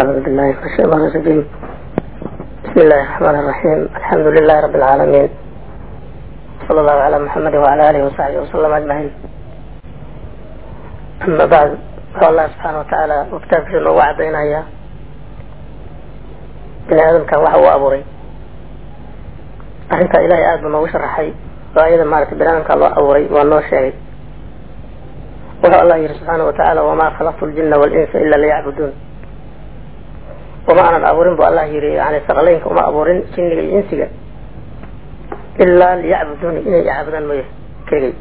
أعوذ بالله من الشيطان الرجيم بسم الله الرحمن الرحيم الحمد لله رب العالمين صلى الله على محمد وعلى آله وصحبه وسلم أجمعين أما بعد فالله سبحانه وتعالى وكتابkiisa noogu cadaynaya bini aadamkan waxa uu abuuray arrintaa ilahay aad buu noogu sharaxay oo ayada maaragtay bini aadamka loo abuuray waa noo sheegay wuxuu allah yihi subxaanahu watacaala wamaa khalaqtu ljina walinsa ila liyacbuduun wama aanan abuurin bu allah yihi yani saqalaynka uma abuurin jinniga iyo insiga ilaa liyacbuduuni inay icaabudaan mooye keligay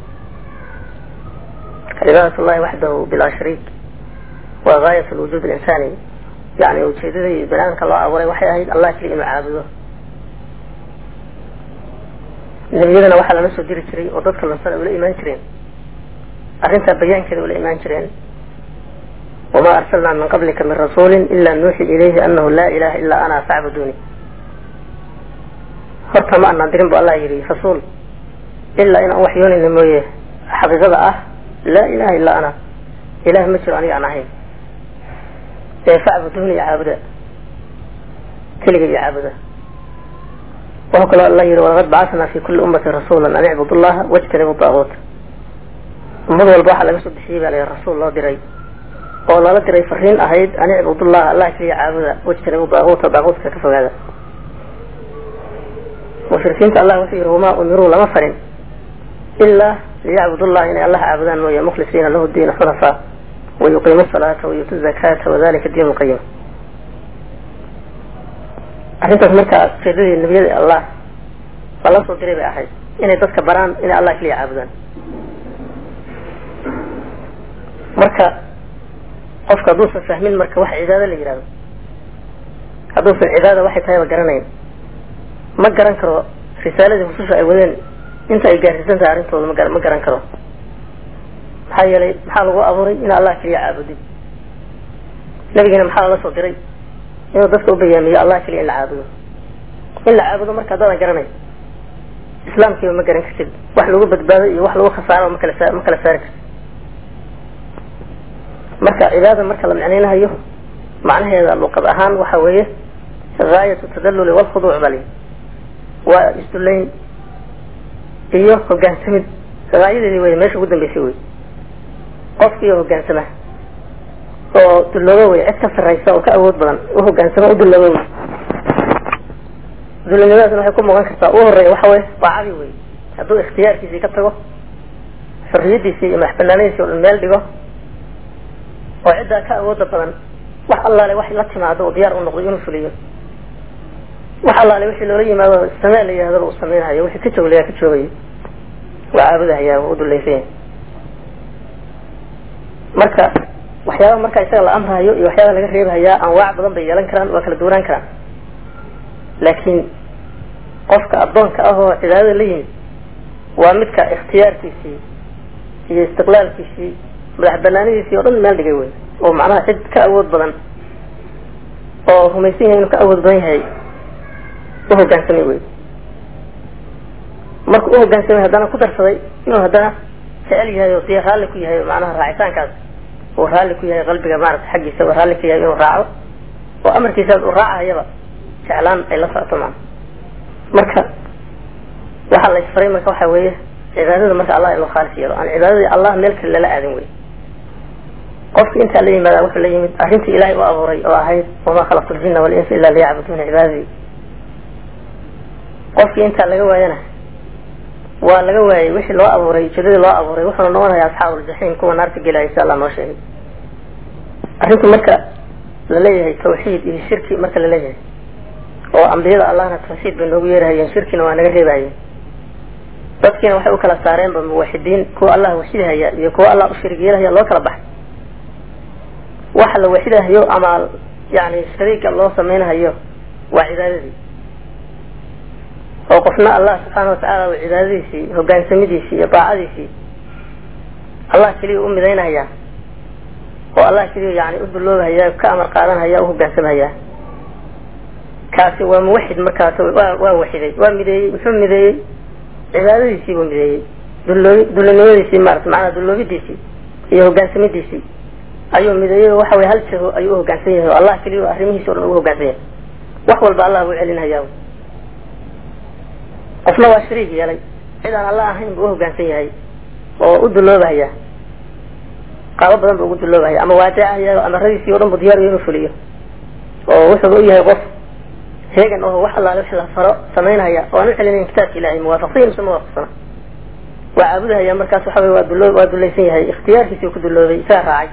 cibaadat llahi waxdahu bilaa shariik waa gaayat lwujuud alinsani yani ujeedadii bini aadamka loo abuuray waxay ahayd allah keliya inuu caabudo nebiyadana waxaa lala soo diri jiray oo dadka lunsana ula imaan jireen arrintaa bayaankeeda ula imaan jireen wama arsalnaa min qablika min rasuuli ila nuuxi ilayhi anahu laa ilaha ilaa ana facbuduni horta ma anaan dirin bu allah yihi rasuul ilaa inaan waxyoonayna mooye xaqiiqada ah laa ilaha ilaa ana ilah ma jiro aniga aan ahayn ee facbuduni iyo caabuda keliga iyo caabuda wuxuu kaloo alla yihi walaqad bacatnaa fi kuli ummati rasuula an icbudu llaha wajtanibu daaguut ummad walba waxaa laga soo bixiyey baa la rasuul loo diray oo lala diray fariin ahayd an icbudullaha allah keliya caabuda wajtanibu daaguuta daaguutka ka fogaada. Mushrikiinta allah wuxuu yihi wamaa umiruu lama farin ilaa liyacbudu llaha inay allah caabudaan mooye mukhlisiina lahu diina xunafaa wayuqiimu salaata wayuutu zakaata wadalika diin lqayim arrintaas markaa ujeedadii nebiyada allah lala soo diray bay ahayd inay dadka baraan inay allah keliya caabudaan. Marka qofka hadduusan fahmin marka wax cibaado la yihahdo hadduusan cibaada waxay tahayba garanayn. Ma garan karo risaaladii rususha ay wadeen. Inta ay gaarsiisan tahay arrintooda ma ma garan karo. Maxaa yeelay maxaa lagu abuuray in allah keliya caabudin? Nebigana maxaa lala soo diray? Inuu dadka u bayaamiyo allah keliya in la caabudo. In la caabudo marka haddaadan garanay islaamkiiba ma garan kartid. Wax lagu badbaado iyo wax lagu khasaaro ma kala ma kala saari kartid marka cibaada marka la micnaynahayo macnaheeda luqad ahaan waxa weeye gaayatu tadalluli walkhuduuc bali waa isdullayn iyo hogaansamid. Gaayadeedii wey meesha ugu dambeysay wey qofkiiyo hogaansama oo dulloobo wey cid ka sarraysa oo ka awood badan u hogaansama u dulloobo wey dullinimadaasna waxay ku muuqan kartaa u horreeya waxa wey waa cabi wey hadduu ikhtiyaarkiisii ka tago xorriyadiisii iyo madaxbanaanadiisii o dhan meel dhigo oo ciddaa ka awooda badan wax allaale wax la timaado oo diyaar u noqdo inuu fuliyo. Wax allaale wixii loola yimaado samee la yihahdo uu samaynayo wixii ka jooglayaa ka joogayo. Waa caabudahayaa waa u dullaysanya marka waxyaaba marka isaga la amrahayo iyo waxyaaba laga reebahayaa anwaac badan bay yeelan karaan waa kala duwanaan karaan. Laakiin qofka addoonka ah oo cibaadada la yimid waa midka ikhtiyaarkiisii iyo istiqlaalkiisii madax banaanidiisii oo dhan meel dhigay wey oo macnaha cid ka awood badan oo rumaysan yahay inuu ka awood badan yahay u hogaansamay wey marka u hogaansamay haddana ku darsaday inuu haddana jecel yahay oo dee raalli ku yahay macnaha raacitaankaas uu raalli ku yahay qalbiga maarata xaggiisa uu raalli ku yahay inuu raaco oo amarkiisaas uu raacahayaba jeclaan ay la socoto maa marka waxaa la isfaray marka waxa weeye cibaadada marka allah in loo khaalis yeelo aan cibaadadii allah meel kale lala aadin wey qofki intaa la yimaada wuxuu la yimid arrintii ilaahay u abuuray oo ahayd wamaa khalaqtu ljina walinsa ila liyacbuduuna cibaadadii qofkii intaa laga waayana waa laga waayey wixii loo abuuray ujeedadii loo abuuray wuxuuna noqonaya asxaabuljaxiim kuwa naarta gelaya insha allah noo sheegay. Arrinta marka la leeyahay tawxiid iyo shirki marka la leeyahay oo ambiyada allahna tawxiid bay noogu yeerahayeen shirkina waa naga reebahayeen dadkiina waxay u kala saareenba muwaxidiin kuwa allah waxidahaya iyo kuwa allah u shirig yeelahaya loo kala baxay waxa la waxidahayo ama yani shariiga loo samaynahayo waa cibaadadii. oo qofna allah subxaana watacaala uu cibaadadiisii hogaansamidiisii iyo daacadiisii allah keliya u midaynahaya. oo allah keliya yani u duloobahaya ka amar qaadanhaya u hogaansamhaya kaasi waa muwaxid markaas waa waa waxiday. Waa mideeyey muxuu mideeyey cibaadadiisii buu mideeyey. Dulloobi dullinimadiisii maarata macnaa dulloobidiisii iyo hogaansamidiisii ayuu mideeyey oo waxa weye hal jago ayuu uhogaansan yahay oo allah keliya arrimihiisa o dhan ugu hogaansan yahay. Wax walba allah buu celinhayaa qofna waa shariik yeelay. Cid aan allah ahayn buu uhogaansan yahay oo u duloobahaya qaabo badan buu ugu duloobahaya ama waa deecahaya amaradiisii o dhan bu diyaariyo inuu fuliyo. Oo wuxuu u yahay qof heegan oo wax allaale wix la faro samaynhaya oo aan u celinayn kitaabka ilahay muwaafaqsan mise muwaafaqsana waa caabudahaya markaas waxa wey waa dulo waa dulaysan yahay. Ikhtiyaarkiisii ku duloobay isaga raacay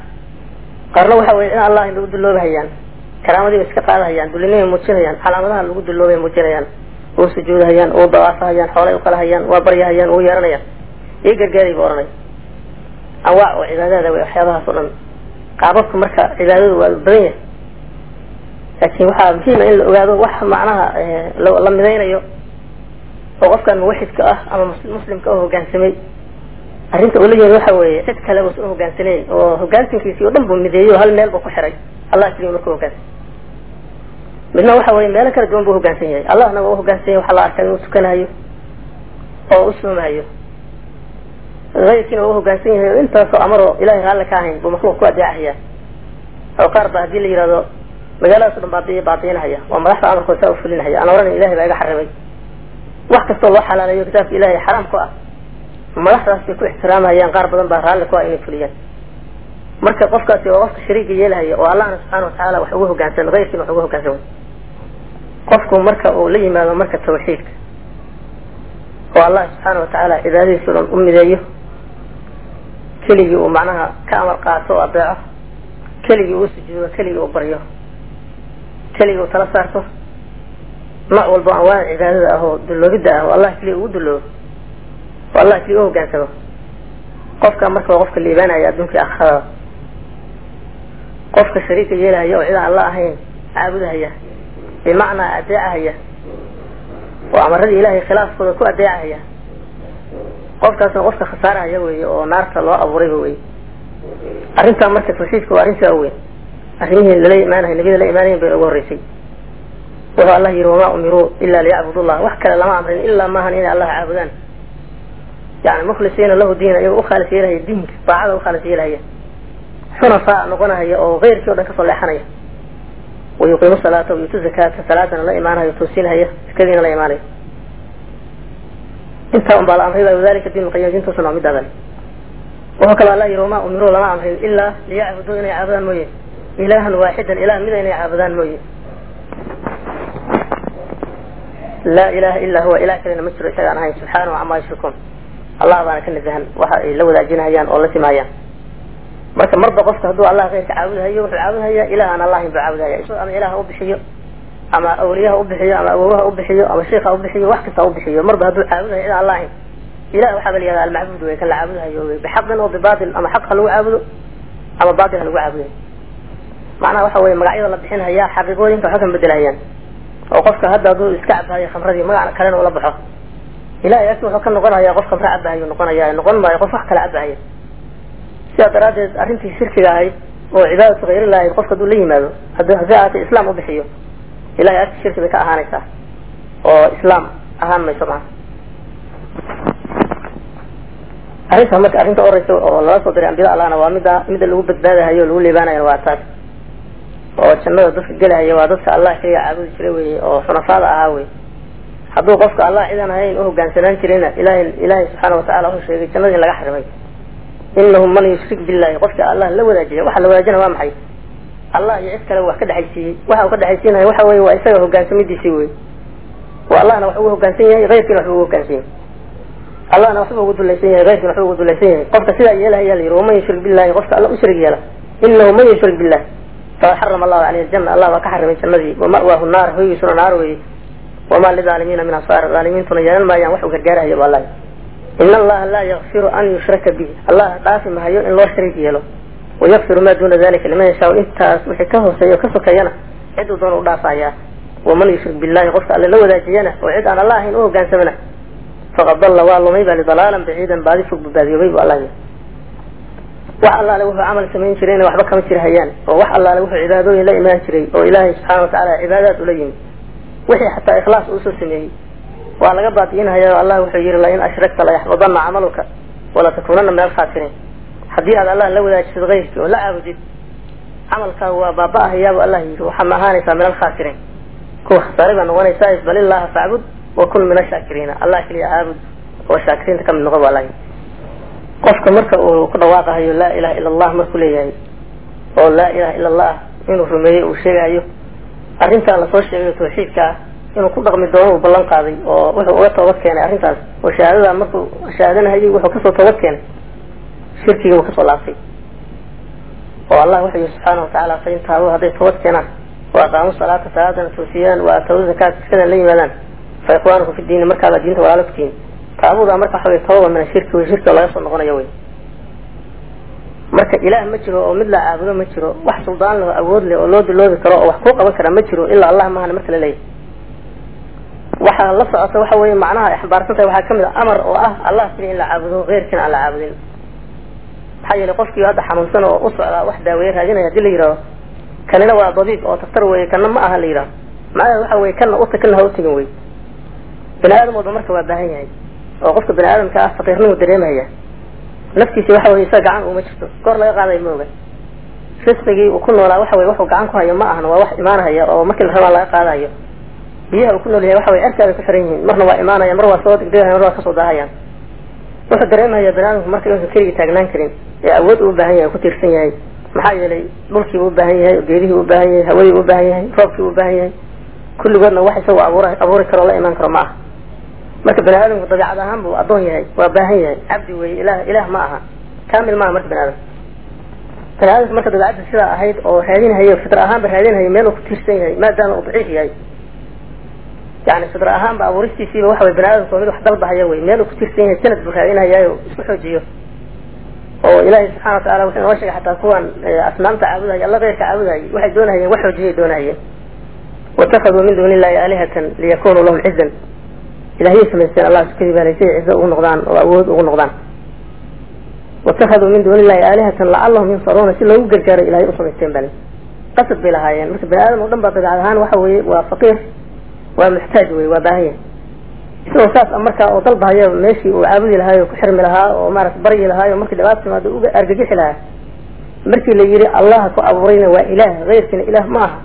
qaarna waxa weye in allah lagu duloobahayaan karaamadiiba iska qaadahayaan dulinimay muujinayaan calaamadaha lagu duloobay muujinayaan uu sujuudahayaan uu dawaafahayaan xoolay uqalahayaan waa baryahayaan uu yeeranayaan iyo gargaaray bu ohanay anwaac oo cibaadada wey waxyaabahaas o dhan qaababka marka cibaadadu waa badan yahay laakin waxaa muhiima in la ogaado wax macnaha la midaynayo oo qofkan muwaxidka ah ama muslimka oo hogaansamay arrinta ula yimid waxa weeye cid kale uusan uhogaansanayn oo hogaansankiisii o dhan buu mideeyo hal meel buu ku xiray. Allah keliya marka hogaansan. Midna waxa weye meelo kala duwan buu hogaansan yahay. Allahna waa uhogaansan yahay waxaa la arkay inuu tukanahayo oo u soomahayo ayrkiina waa uhogaansan yahay oo intaasoo amaroo ilahay raalli ka ahayn buu makhluuq ku adeecahaya oo qaar ba haddii la yihahdo magaaladaas o dhan baabi baabiinahaya waa madaxda amarkooda saa ufulinahaya aan oran ilahay baa iga xarimay. Wax kastoo loo xalaaleeyo kitaabka ilahay xaraam ku ah madaxdaas bay ku ixtiraamayaan qaar badan baa raalli ku ah inay fuliyaan. Marka qofkaasi waa qofka shariiga yeelahaya oo allahna subxaana watacaala wax ugu hogaansan ayrkiina wax ugu hogaansan. Qofku marka uu la yimaado marka tawxiidka oo allah subxaana watacaala cibaadadiisa o dhan u mideeyo keligii uu macnaha ka amar qaato oo adeeco keligii uu sujuudo keligii uu baryo keligii uu tala saarto nooc walba anwaac cibaadada ah oo duloobidda ah oo allah keliya ugu duloobo oo allah keliya u hogaansamo qofka marka waa qofka liibaanaya adduunkai akhirada qofka shariika yeelahaya oo cidaan alla ahayn caabudahaya bimacnaa adeecahaya oo amaradii ilahay khilaafkooda ku adeecahaya qofkaasna qofka khasaarahaya weeye oo naarta loo abuurayba wey arrintaa marka tawxiidka waa arrin sidaa weyn. Arrimihii lala imaanahay nabiyada la imaanayen bay ugu horreysay. Wuxuu allah yihi wamaa umiruu ila liyacbudu llah wax kale lama amrin ilaa maahan inay allah caabudaan yani mukhlisiina lahu diina iyagoo ukhaalis yeelahaya diinka daacada ukhaalis yeelahaya xunafaa noqonahaya oo keyrkii o dhan ka soo leexanaya wayuqiimu salaata wayutu zakaata salaadana la imaanayo toosinahaya zakadiina la imaanayo. Intaa un baa la amray wadalika diin lqayim diintuusuna waa midaadan wuxuu kaloo alla yihi wamaa umiruu lama amrin ilaa liyacbuduu inay caabudaan mooye. Ilaahan waaxidan ilah mida inay caabudaan mooye. Laa ilaha illa huwa ilah kalena ma jiro isagaan ahayn subxaanahu camaa yushrikuun allah baana ka nazahan waxa ay la wadaajinahayaan oo la timaayaan. Marka marba qofka hadduu allah keyrka caabudahayo wuxuu caabudahaya ilah aan allah ahayn buu caabudahaya ama ilaha u bixiyo ama awliyaha u bixiyo ama awowaha u bixiyo ama sheikha u bixiyo wax kasta u bixiyo. Marba hadduu caabudahayo cid aan allah ahayn. Ilah waxaa ba la yihahda almacbuud wey kan la caabudahayo wey bixaqin oo bibatil ama xaq ha lagu caabudo ama batil ha lagu caabudayo macnaha waxa weye magacyada la bixinhaya xaqiiqooyinka waxba kan bedelahayaan oo qofka hadda hadduu iska cabahayo khamradii magac kalena ula baxo ilahay agti wuxuu ka noqonaya qof khamre cabahayo noqonaya noqon maayo qof wax kale cabahaya sidaa daraaddeed arrintii shirkiga ahayd oo cibaadatu hayrillah ahayd qofka hadduu la yimaado haddii haddii ahaatay islaam u bixiyo ilahay agti shirki bay ka ahaanaysaa. Oo islaam ahaan mayso maa arrintaa marka arrinta oreysa oo lala soo diray ambiyada allahna waa midda midda lagu badbaadahayo o lagu liibaanayo waa taas. Oo jannada dadka gelahaya waa dadka allah keliya caabudi jiray weye oo xunafaada ahaa wey hadduu qofka allah cidan ahayn u hogaansanaan jirayna ilahay ilaahay subxaana watacala wuxuu sheegay jannadii in laga xarimay. Inahu man yushrik billahi qofka allah la wadaajiya waxa la wadaajina waa maxay? Allah iyo cid kale wax ka dhexaysiiyey waxa uu ka dhexaysiinaya waxa weye waa isaga hogaansamidiisii wey oo allahna wax ugu hogaansan yahay keyrkiina wax ugu hogaansan yahay. Allahna waxba ugu dulaysan yahay keyrkiina waxba ugu dulaysan yahay. Qofka sidaa yeelahaya la yihi waman yushrik billahi qofka alla u yeela. Inahu man yushrik billah faqad xarama allahu caleyhi aljanna allah baa ka xarimay jannadii. Wama'waahu naar hoygiisuna naar weeye wamaa lidaalimiina min ansaar dhaalimiintuna yeelan maayaan wax u gargaarahayo ba allah in allaha laa yakfiru an yushraka bihi allah dhaafi mahayo in loo shariik yeelo wayakfiru maa duna dalika liman yashaa intaas wixii ka hooseeya o ka sokeeyana ciduu doona u dhaafayaa waman yushrik billahi qofka alle la wadaajiyana oo cid aan alla ahayn u hogaansamana faqad dalla waa lumay ba lidalaalan baciidan baadi fog badbaadiyoobay bu allah wax allaale wuxuu camal samayn jirayna waxba kama jira hayaan oo wax allaale wuxuu cibaadooyin la imaan jiray oo ilaahay subxaana watacaala cibaadaad ula yimid wixii xataa ikhlaas uusoo sameeyey. Waa laga baadi'inhaya allah wuxuu yihi lain ashragta layaxbadana camaluka walatakunana min alkhaasiriin haddii aad allah la wadaajisid keyrkii oo la caabudid camalkaagu waa baaba-ahayaabu allah yidhi waxaa ma ahaanaysaa min alkhaasiriin kuwa khasaare baa noqonaysaa bal illaha facbud wa kun min ashaakiriina allah keliya caabud oo shaakiriinta ka mid noqo baa lahi qofka marka uu ku dhawaaqahayo laa ilaha ila allah markuu leeyahay oo laa ilaha ila allah inuu rumeeyey uu sheegayo arrintaa la soo sheegayo tawxiidka ah inuu ku dhaqmi doono uu ballan qaaday oo wuxuu uga toobad keenay arrintaas. Oo shahaadada markuu shahaadanahayay wuxuu ka soo toobad keenay. Shirkigii uu ka soo laabtay. Oo allah wuxuu yihi subxaana watacaala fain taabuu hadday toobad keenaan wa aqaamu salaata salaadana toosiyaan wa atawdu zakaat iskadan la yimaadaan. Fa ikhwaanukum fi diini markaabaa diinta tihin taabudaa marka waxa wey tooba min ashirki wey shirki oo laga soo noqonayo wey marka ilaah ma jiro oo mid la caabudo ma jiro. Wax suldaan leh oo awood leh oo loo diloobi karo oo wax kuu qaban kara ma jiro ilaa allah mahana marka la leeyahy waxaa la socota waxa weeye macnaha ay xambaarsan tahay waxaa ka mid a amar oo ah allah keliya in la caabudo keyrkiina aan la caabudin maxaa yeelay qofkii hadda xanuunsan oo u wax daaweeye raadinaya haddii la yidhahdo kanina waa dabiib oo daktar weye kana ma aha la yidhahdo macnaheed waxa weye kana uta kana ha utegin wey bani aadam walba marka waa baahan yahay oo qofka bani aadamka ah faqiirnimu dareemaya naftiisi waxa weye isaga gacan uma jirto. Goor laga qaadayo ma oga. Risqigii uu ku noolaa waxa weye wuxuu gacan ku hayo ma ahna waa wax imaanahaya oo markii la rabaa laga qaadayo. Biyaha uu ku nool yahay waxa weye cerkaabay ku xiran yihiin marna waa imaanaya mar waa soo degdegaya mar waa ka soo daahayaan. Wuxuu dareemaya bani aadamku marka inuusan keligii taagnaan karin ee awood uu baahan yahay ku tiirsan yahay. Maxaa yeelay dhulkiibu u baahan yahay geedihii u baahan yahay hawadii u baahan yahay roobkii u baahan yahay. Kulligoodna wax isagu abuur abuuri karo la imaan karo ma aha marka bani aadamku dabiicad ahaan buu addoon yahay waa baahan yahay cabdi weye ilah ilah ma aha. Kamil maaha marka bani aadam. Bani aadamka marka dabiicadda sidaa ahayd oo raadinhayo fitra ahaanba raadinhayo meel uu ku tiirsan yahay maadaama uu daciif yahay. Yani fitra ahaanba abuuristiisiiba waxa wey bani aadamku mid wax dalbahaya wey meel uu ku tiirsan yahay sanad buu raadinhayayo isku xoojiyo. Oo ilaahay subxana watacala wuxuu inoo sheegay xataa kuwan asnaamta caabudahaya alla keyrka caabudahayay waxay doonahayeen wax xoojiyay doonahayeen. Watakaduu min duuni illahi aalihatan liyakunuu lahum cizan ilahyay samaysteen allah sukadii baalay siay cizo ugu noqdaan oo awood ugu noqdaan watakaduu min duuni illahi aalihatan lacalahum yansaruuna si loogu gargaaro ilahay u samaysteen qasad bay lahaayeen marka bani aadam o dhan baa dabeecad ahaan waxa weye waa faqiir waa muxtaaj wey waa baahanya isagoo saas markaa oo dalbahayo meeshii uu caabudi lahaayo ku xirmi lahaa oo maarata baryi lahaayo markii dhibaata timaado uga argagixi lahaa markii la yidhi allah ku abuurayna waa ilaah keyrkiina ilaah ma aha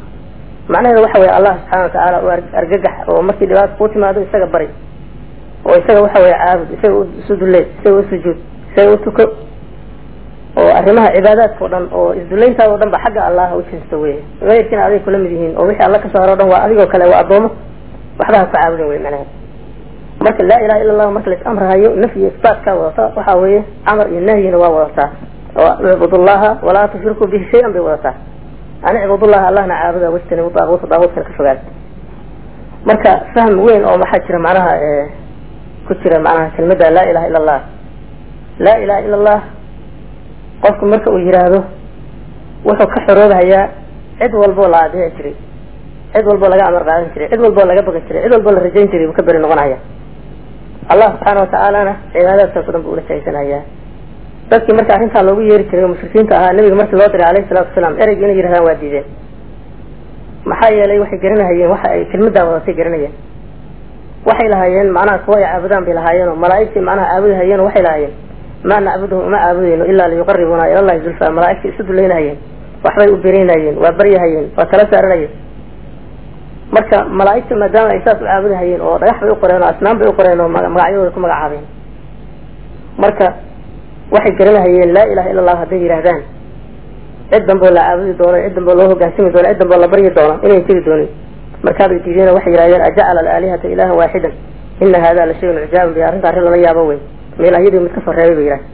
macnaheeda waxa weye allah subxana watacaala u argagax oo markii dhibaata kuu timaado isaga bari oo isaga waxa weye caabud isaga isu dulley isaga usujuud isaga utuko oo arrimaha cibaadaadka o dhan oo isdullayntaada o dhan ba xagga allah u jinsto wey keyrkiina aday kula mid yihiin oo wixii alla ka soo haro o dhan waa adigoo kale waa addoomo waxba ha ku caabudin wey macnaheeda marka laa ilaha illa allahu marka lais amrahayo nafyi isbaatkaa wadata waxa weeye amar iyo nahyina waa wadataa. Oo icbudullaha walaa tushrikuu bihi shay-an bay wadataa. An icbudullaha allahna caabuda wajtanibu daaguuta daaguutkana ka fogaada. Marka fahm weyn oo maxaa jira macnaha ku jira macnaha kelmadda laa ilaha illa allah laa ilaha illa allah qofku marka uu yiraahdo wuxuu ka xoroobahayaa cid walboo la adeeci jiray cid walboo laga amar qaadan jiray cid walboo laga baqi jiray cid walboo la rajayn jiray buu ka beri noqonaya allah subxaana watacaalana cibaadaadkaas o dhan buu ula jahaysanhayaa dadkii marka arrintaa loogu yeeri jiray oo mushrikiinta ahaa nabiga markii loo diray alayhi salatu wasalaam ereyga inay yidhahdaan waa diideen. Maxaa yeelay waxay garanahayeen waxa ay kelmaddaa wadatay garanayeen waxay lahaayeen macnaha kuwa ay caabudaan bay lahaayeen oo malaa'igtii macnaha caabudahayeen waxay lahaayeen. Maa nacbuduhum uma caabudayno ilaa liyuqaribuna ilallahi zulfa malaa'igtii isu duleynahayeen waxbay u beraynayeen waa baryahayeen waa tala saaranayeen marka malaa'igta maadaama ay saas u caabudahayeen oo dhagax bay u qoreen oo asnaam bay u qoreen oo magacyadooda ku magacaabeen. Marka waxay garanahayeen laa ilaha illa allahu hadday yidhaahdaan cid danboo la caabudi doono cid danboo loo hogaansami doono cid danboo la baryi doono inayn tegi doonin markaabay diideen waxay yidhahdeen ajacala alaalihata ilahan waaxidan. Ina hada la shayun cijaabun bi arrinta arrin lala yaabo wey meelahyadii mid ka soo reebay bay yidhahdeen.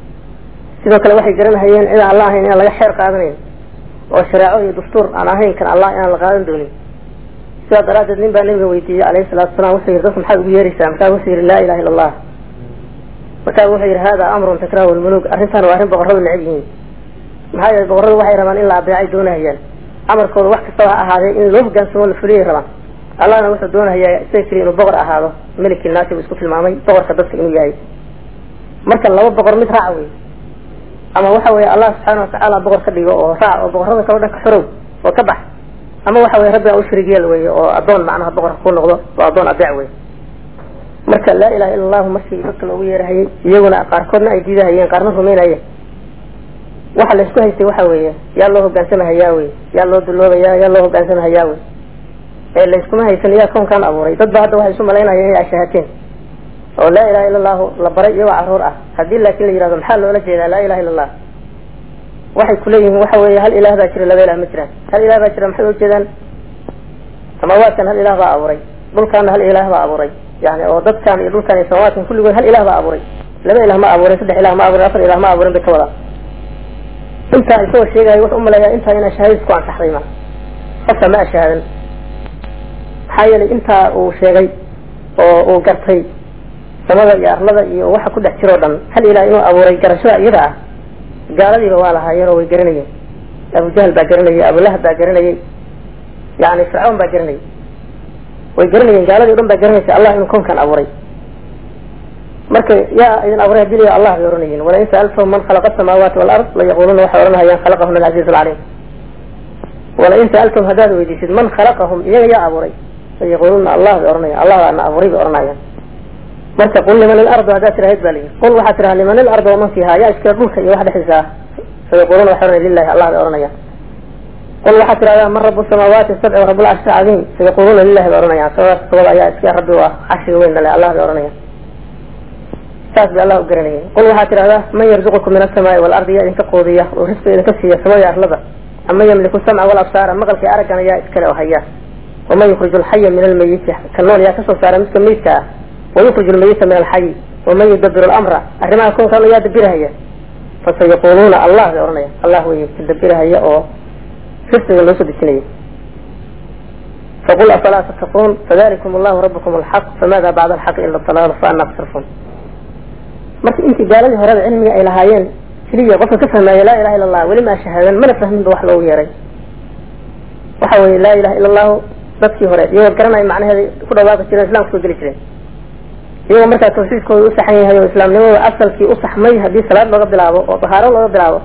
Sidoo kale waxay garanahayeen cid aan alla ahayn inaan laga xeer qaadanayn oo shareeco iyo dastuur aan ahayn kan allah inaan la qaadan doonin. Sidaa daraaddeed nin baa nabiga weydiiyey alayhi salatu wasalaam wuxuu yidhi dadku maxaad ugu yeeraysaa? Markaa wuxuu yidhi laa ilaha illa allah markaa wuxuu yidhi hada amrun takrahu lmuluk arrintan waa arrin boqorradu necab yihiin. Maxaa yeelay boqorradu waxay rabaan in la adeecay doonahayaan amarkooda wax kastaba ha ahaadee in loo hogaansamo la fuliyay rabaan allahna wuxuu doonahayaa isaga keliya inuu boqor ahaado. Meliki naasi buu isku tilmaamay boqorka dadka inuu yahay. Marka laba boqor mid raaca wey ama waxa weeye allah subxaana watacaala boqor ka dhigo oo raac oo boqorrada kalo dhan ka xorow oo ka bax. Ama waxa weye rabbiga u sharig yeel weye oo addoon macnaha boqorka ku noqdo oo addoon adeec wey marka laa ilaha illa allahu markii dadka loogu yeerahayay iyaguna qaarkoodna ay diidahayeen qaarna rumaynayeen waxa la isku haystay waxa weeye. Yaa loo hogaansamahayaa wey yaa loo duloobaya yaa loo hogaansamahayaa wey ee la iskuma haysan yaa koonkan abuuray. Dad ba hadda waxay isu malaynaya inay ashahaateen oo laa ilaha illa allahu la baray iyagoo carruur ah. Haddii laakin la yihahdo maxaa loola jeedaa laa ilaha illa allah waxay kuleeyihiin waxa weeye hal ilaah baa jira laba ilah ma jiraan. Hal ilaah baa jira maxay ujeedaan samaawaadkan hal ilaah baa abuuray. Dhulkaana hal ilaah baa abuuray. Yani oo dadkan iyo dhulkan iyo samaawaadkan kulligood hal ilaah baa abuuray. Laba ilah ma abuurin saddex ilah ma abuurin afar ilah ma abuurin bay ka wadaa intaa isagoo sheegayo wuxuu umaleeyaa intaa in ashahaadis ku ansaxday ma. Qofka ma ashahaadan maxaa yeelay intaa uu sheegay oo uu gartay samada iyo arlada iyo waxa ku dhex jiroo dhan hal ilaah inuu abuuray garashada iyada ah. Gaaladiiba waa lahaayeen oo way garanayeen. Abujahl baa garanayay abulahab baa garanayay yani fircawn baa garanayay. Way garanayeen gaaladii o dhan baa garanaysa allah inuu koonkan abuuray marka yaa idin abuuray haddii la allah bay oranayeen walain sa'altahum man khalaqa asamaawaati walard layaquluna waxay oranahayaan khalaqahum alcaziiz alcalim walain sa'altahum haddaad weydiisid man khalaqahum iyaga yaa abuuray layaquluna allah bay oranayaan allah baana abuuray bay oranayaan marka qul liman ilardu haddaad tirahayd ba layihi qul waxaa tiraha liman ilardu waman fiiha yaa iskale dhulka iyo wax dhexdiisa ah. Sayaquluna waxay oranaya lilahi allah bay oranayaan qul waxaa tirahdaa man rabu samaawaati sabci wa rabu lcarshi cadiim sayaquluna lilahi bay oranayaan sabadaas sabada ayaa iska rabbi u ah carshiga weyn nale allah bay oranayaan saas bay allah u garanayeen qul waxaa tidhahdaa man yarzuqukum min asamaai waalardi yaa idinka quudiya oo risqiga idinka siiya samada arlada ama yamliku samca walabsaara maqalkii araggan ayaa iskale oo haya. Waman yukriju alxaya min almayiti ka nool yaa ka soo saara midka meydka ah. Wayukriju almayita min alxayi waman yudabiru lamra arrimaha koonkan yaa dabirahaya fasayaquluuna allah bay ohanaya allah wey ka oo risqiga loo soo dejinaya faqul afalaa tattaquun fadalikum allahu rabukum alxaq famada bacda alxaqi ila dalaal faana tasrifuun marka intii gaaladii horeba cilmiga ay lahaayeen keliya qofka ka fahmaayo laa ilaha illa allah weli maa shahaadan mana fahmin ba wax loogu yeeray. Waxa weye laa ilaha illa allahu dadkii hore iyagoo garanaya macnaheeda ku dhawaaqi jireen islamka soo geli jireen. Iyagoo markaa tawxiidkooda u saxan yahay oo islaamnimada asalkii u saxmay haddii salaad looga bilaabo oo dahaaro looga bilaabo.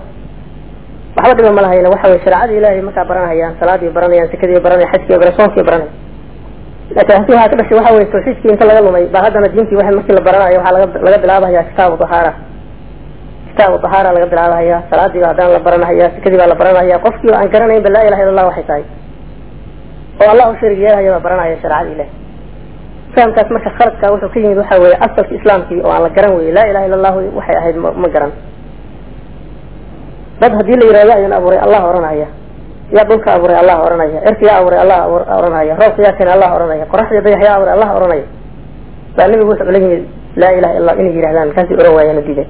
Waxba dhiba ma lahayna waxa weye shareecadii ilahay markaa baranahayaan salaadii baranayaan sekadii baranaya xajkii baranaya soonkii baranaya waxaa ka dhashay waxa weye tawxiidkii inta laga lumay ba haddana diintii wa markii la baranayo waxaa laga bilaabahaya kitaabu dahaara kitaabu dahaara laga bilaabahaya salaadii ba haddana la baranahaya sekadii baa la baranahaya qofkii aan garanayn ba laa ilaha illa allah waxay tahay. Oo allah u sharig yeelahaya baa baranaya shareecada ilahi fahamkaas marka khaladka wuxuu ka yimid waxa weye asalki islaamkii oo aan la garan weye laa ilaha illa allahu waxay ahayd ma garan. Dad haddii la yihahdo yaa idin abuuray allah oranaya yaa dhulka abuuray allah oranaya. Cirka yaa abuuray allah oranaya. Roobka yaa keenay allah oranaya. Qoraxda dayax yaa abuuray allah oranaya. Baa nabigu wuxuu la yimid laa ilaha illa inay yidhahdaan markaasay oran waayeen diiday.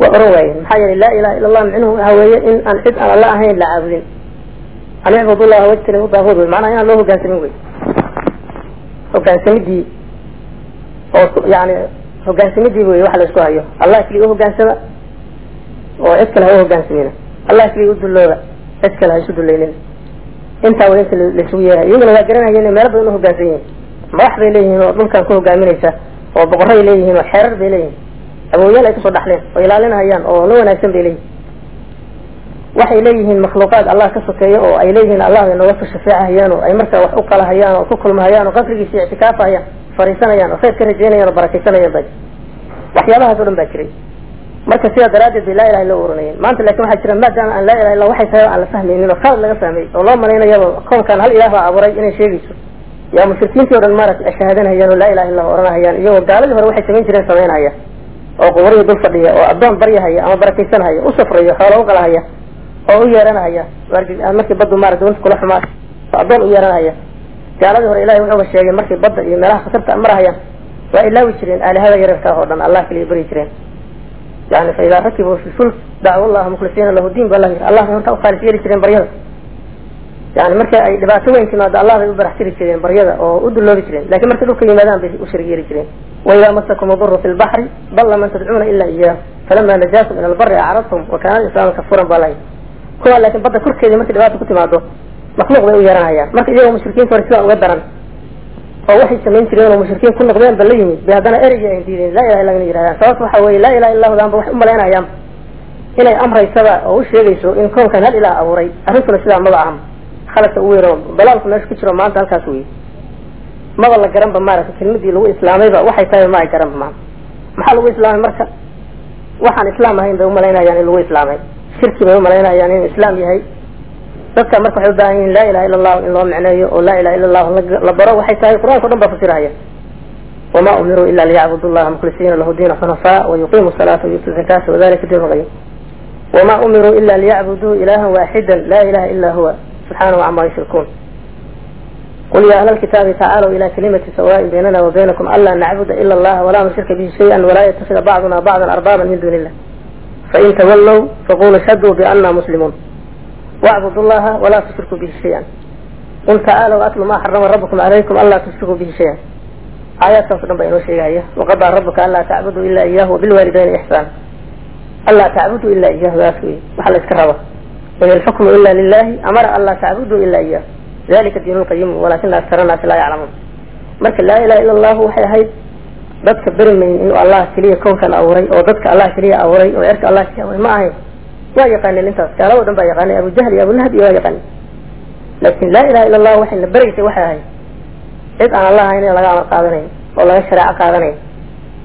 Waa oran waayeen. Maxaa yeelay laa ilaha illa allah micnuhu waxa weeye in aan cid aan alla ahayn la caabudin. An icbudullah wajtanibu daahuud wey macnaha inaan loo hogaansamin wey hogaansamidii oo yani hogaansamidii wey waxa la isku hayo. Allah keliya u hogaansama oo cid kale ha u hogaansamina allah keliya u dullooba cid kale ha isu dulaynin intaa wa inta laisugu yeerahay iyaguna waa garanaya inay meelo badan u hogaansan yihiin. Madax bay leeyihiin oo dhulkan ku hogaaminaysa oo boqoray leeyihiin oo xeerar bay leeyihiin. Awooyaal ay ka soo dhaxleen oo ilaalinayaan oo la wanaagsan bay leeyihiin waxay leeyihiin makhluuqaad allah ka sokeeyo oo ay leeyihiin allah bay nooga soo shafeecahayaan oo ay markaa wax u qalahayaan oo ku kulmahayaan oo qasrigiisa ictikaafahayaan fariisanayaan oo khayr ka rajeynayaan oo barakaysanayaan ba waxyaabahaas o dhan baa jiray marka sidaa daraaddeed bay laa ilaha illa oranayeen maanta laakiin waxaa jira maadaama aan laa ilaha illa waxay tahay aan la fahmaynin oo khalad laga fahmay oo loo malaynayaba koonkan hal ilaah baa abuuray inay sheegayso. Yaa mushrikiintii o dhan maaragtay ashahaadanayaan oo laa ilaha illa oranahayaan iyagoo gaaladii hore waxay samayn jireen samaynhaya oo quburii dul fadhiya oo addoon baryahaya ama barakaysanhaya u safrayo xoola u qalahaya oo u yeeranahaya markii baddu maarata wanta kula xumaa addoon u yeeranahaya gaaladii hore ilahay wuxuuba sheegay markay badda iyo meelaha khatarta marahayaan waa ilaawi jireen aalihada yararka oo dhan allah kaliya baryi jireen yani fa idaa rakibuu fi fulk dacwu llaha mukhlisiina lahu diin ba la yiri allah bay horta u khaalis yeeli jireen baryada yani marka ay dhibaato weyn timaado allah bay u barax tiri jireen baryada oo u dulloobi jireen laakiin markay dhulka yimaadaan bay u sharig yeeli jireen waidaa masakum aduru fi lbaxri dalla man tadcuuna ila iyah falama najaakum ila albari acradtum wa kaana islaama kafuran ba layi kuwa laakin badda korkeedii markay dhibaata ku timaado makhluuq bay u yeeranayaan marka iyagoo mushrikiinta hore sidaa uga daran oo waxay samayn jireen oo mushrikiin ku noqdeen ba la yimid. Bay haddana ereyga ay diideen. Laa ilaha illa ina yidhahdaan sababta waxa weye laa ilaha illa hudaanba waxay u malaynayaan inay amraysaba oo u sheegayso in koonkan hal ilaah abuuray. Arrintuna sidaa maba aham khaladka u weyn balaalku meesha ku jiro maanta halkaas wey maba la garanba maaragtay kelmadii lagu islaamayba waxay tahay ma ay garanba maanta. Maxaa lagu islaamay marka? Waxaan islaam ahayn bay umalaynayaan in lagu islaamay. Shirki bay umalaynayaan inuu islaam yahay dadka marka waxay u baahan yihiin laa ilaha illa allahu in loo micneeyo oo laa ilaha illa allahu la baro waxay tahay qur'aanka o dhan baa fasirahaya wama umiruu ila liyacbudu llaha mukhlisiina lahu diina xunafaa wayuqimu salaata wayutu zakata wadalika diin qayim wama umiruu ila liyacbuduu ilaha waaxida la ilaha ila huwa subxaanahu cama yushrikuun. Qul ya ahla lkitaabi tacaalow ila kalimati sawaaءin baynana wa baynakum anlaa nacbuda ila allaha walaa nushrika bihi shayئa walaa yatakida bacduna bacda arbaaban min duni illah fain tawallow faquluu shhaduu biana muslimuun wacbudu llaha walaa tushrikuu bihi shayئa qul tacaalow atlu ma xarama rabukum calaykum anlaa tushrikuu bihi shayئa aayaadkaas o dhan baa inoo sheegahaya waqadaa rabuka anlaa tacbuduu ila iyahu wabilwaalidayni ixsaan anlaa tacbuduu ila iyahu daas wey waxa la iska raba in ilxukmu ila lilahi amara anlaa tacbuduu ila iyah dalika diin lqayim walakina aktara naasi laa yaclamuun marka laa ilaha illa allahu waxay ahayd dadka beri mayn inuu allah keliya kownkan abuuray oo dadka allah keliya abuuray oo erka allah keliya abuuray ma ahayn waa yaqaaneen intaas gaalado dhan baa yaqaanay abu jahl iyo abu lahab iyo waa yaqaaneen. Laakin laa ilaha illa allahu waxayna beraysay waxay ahayd cid aan allah ahayn in laga amar qaadanayn oo laga shareeco qaadanayn.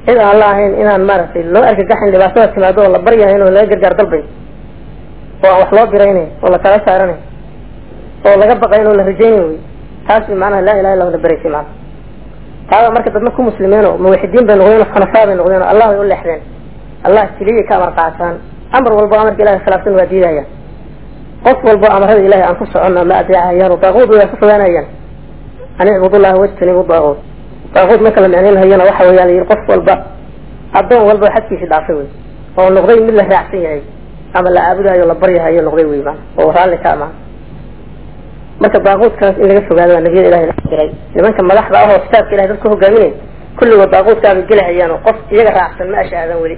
Cid aan allah ahayn inaan maaragtay loo argagaxin dhibaatada timaado oo la baryahayn oo laga gargaar dalbayn oo aan wax loo biraynayn oo la kala saaranayn. Oo laga baqayn oo la rajaynayn wey. Taas bay macnaha laa ilaha illa la beraysay macnaha taada marka dadna ku muslimeen oo muwaxidiin bay noqdeen oo xunafaa bay noqdeen oo allah bay u leexdeen. Allah keliyay ka amar qaataan amar walbo amarka ilahay khilaafsan waa diidayaan. Qof walbo amarada ilahay aan ku soconna ma adeecahayaan oo daaquud way ku fogaanayaan an icbudullaha wajtanibu daaquud daaquud marka la micnaynhayana waxa weeyaan la qof walba addoon walba xadkiisi dhaafay wey oo noqday mid la raacsan yahay ama la caabudahayo la baryahayo noqday wey ma oo raalli ka ama. Marka daaquudkaas in laga fogaado waa nabiyada ilahay diray nimanka madaxda ah oo kitaabka ilahay dadka hogaaminay kulligood daaquudkaabay gelahayaan oo qof iyaga raacsan ma ashahaadan weli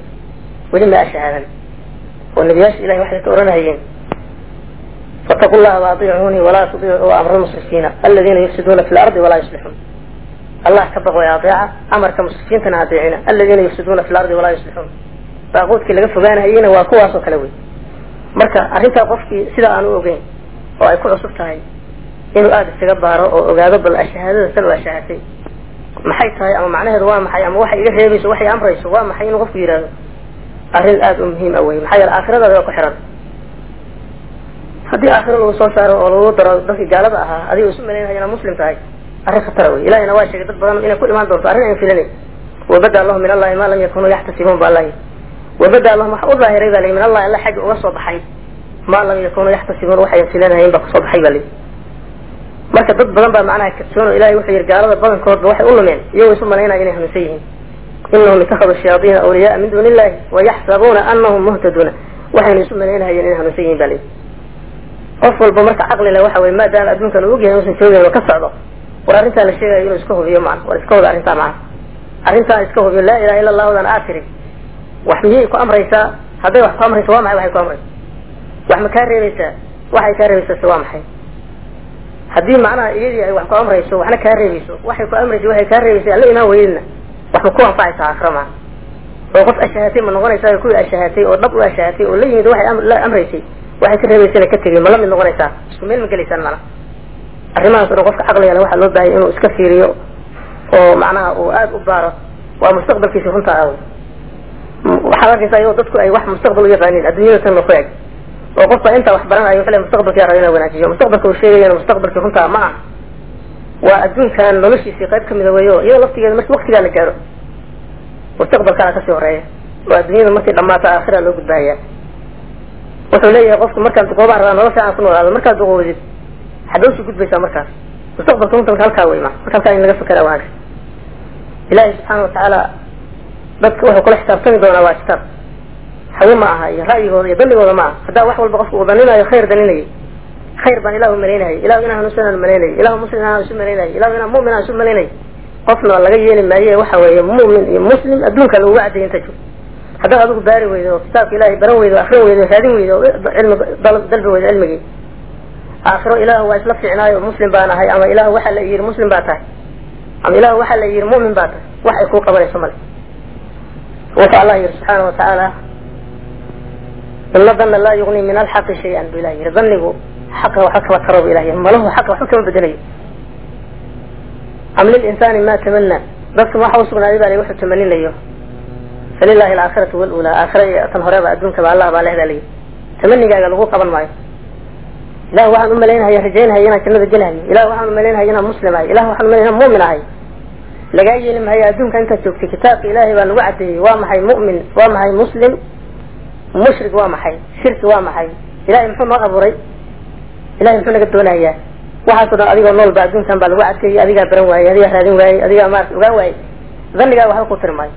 weli ma ashahaadan oo nabiyaasha ilahay waxay ka oranahayeen fataqu llaha waadiicuuni walaa tudiicuu amra lmusrifiina aladiina yufsiduuna fi lardi walaa yuslixuun. Allah ka baqo adeeca amarka musrifiintana adeecina aladiina yufsiduuna fi lardi walaa yuslixuun. Daaquudkii laga fogaanahayena waa kuwaas oo kale wey marka arrintaa qofkii sida aan u ogeyn oo ay ku cusub tahay inuu aada isaga baaro oo ogaado bal ashahaadada san u ashahatay maxay tahay ama macnaheedu waa maxay ama waxay iga reebayso waxay amrayso waa maxay inuu qofku yidhaahdo arrin aada u muhiim a wey maxaa yeele aakhiradaada waa ku xiran. Haddii aakhiro lagu soo saaro oo lagu daro dadkii gaalada ahaa adiga isu malaynaya inaad muslim tahay arrin khatara wey ilahina waa sheegay dad badan inay ku imaan doonto arrin aan filinayn wabada lahum min allahi ma lam yakunuu yaxtasibuun ba allahi wabada lahum waxa u daahiray ba layi min allahi alla xagga uga soo baxay. Ma lam yakunuu yaxtasibuun waxayan filanahayn baa ku soo baxay ba layi marka dad badan baa macnaha kadsoon oo ilahay wuxuu yidhi gaalada badankoodba waxay u lumeen iyagoo isu malaynaya inay hanuunsan yihiin inahum itakaduu shayaadiina awliyaaa min duuni illahi wayaxsabuuna anahum muhtaduuna waxaynu isu malaynahayeen inay hanuunsan yihiin ba layi qof walba marka caqli leh waxa weye maadaama adduunkan uu ogyahay inuusan joogayn oo ka socdo war arrintaa la sheegayo inuu iska hubiyo macna war iska wada arrintaa macna arrintaa iska hubiyo laa ilaha illa allahudan aad tiri wax miyay ku amraysaa hadday wax ku amrayso waa maxay waxay ku amraysa wax ma kaa reebaysaa waxay kaa reebaysaa se waa maxay haddii macnaha iyadii ay wax ku amrayso waxna kaa reebayso waxay ku amraysa waxay kaa reebaysa alla imaan weydina wax ma ku anfacaysaa aakhira maa oo qof ashahatay ma noqonaysaa kuwii ashahatay oo dhab u ashahatay oo la yimid waxay la amraysay. Waxay ka reebaysana ka tegay ma la mid noqonaysaa isku meel ma gelaysaan macnaha arrimahaas o dhan qofka caqliga le waxaa loo baahaya inuu iska fiiriyo oo macnaha uu aada u baaro. Waa mustaqbalkiisi runtaa ah waxaad arkaysaa iyadoo dadku ay wax mustaqbal u yaqaaniin adduunyada tan ku eg. Oo qofka intaa wax baranayo mustaqbalkiyaa raba inaa wanaajiyo. Mustaqbalka uu sheegayana mustaqbalkii runtaa ma ah waa adduunkan noloshiisii qayb kamida weeyo iyadoo laftigeeda marki waktigaa la gaaro mustaqbalkaana ka sii horreeya. Oo adduunyada markay dhamaato aakhira loo gudbaaya wuxuu leeyahay qofku markaad duqoobaan rabaa nolol fiican ku noolaado markaad duqoobdid xadow sii gudbaysaa markaas. Mustaqbalka runta halkaa wey ma marka halkaa in laga fakera wanaagsan ilaahi subxaana watacaala dadka wuxuu kula xisaabtami doonaa waa kitaab hawe ma aha iyo ra'yigooda iyo danigooda ma aha. Haddaa wax walba qofku uu daninayo khayr daninayay khayr baan ilahu malaynahay ilahu inaan hanuunsanaan malaynay ilahu muslim inaan isu malaynay ilahu inaan mu'min aan isu malaynay qofna laga yeeli maaye waxa weeye mu'min iyo muslim adduunka laguga cadayay inta jiro. Haddaad adigu baari weydo kitaabka ilahay baran weydo akrin weydo raadin weydo cilmi dalbi weydo cilmigii. Aakhiro ilaahu waa isla fiicnaayo muslim baan ahay ama ilahu waxaa la yidhi muslim baa tahay. Ama ilahu waxaa la yidhi mu'min baa tahay. Wax ay kuu qabanayso male. Wuxuu allah yidhi subxaana watacaala ina dana laa yugni min alxaqi shay-an. Bu ilah yidhi danigu xaqa waxba kama taro bu ilah yidhi malahu xaqa waxba kama bedelayo am lilinsaani ma tamana dadka waxa usugnaaday baa la wuxuu tamaninayo falilahi alaakhiratu walula. Aakhira iyo tan horeba adduunkaba allah baa leh baa layidhi tamanigaaga lagu qaban maayo. Ilah waxaan u malaynahaya rajaynahaya inaan jannada gelahayo ilah waxaan u inaan muslim ahay. Ilah waxaan u malaynaya mu'min ahay. Lagaa yeeli maayo adduunka intaad joogtay. Kitaabka ilaahay baa lagu cadeeyey. Waa maxay mu'min? Waa maxay muslim? Mushrik waa maxay? Shirki waa maxay? Ilahay muxuu noo abuuray ilahay muxuu naga doonayaa waxaasoo dhan adigoo noolba adduunkan baa lagu cadeeyey adigaa baran waayey adigaa raadin waayey adigaa maarata ogaan waayey dhannigaa waxba ku tiri maayo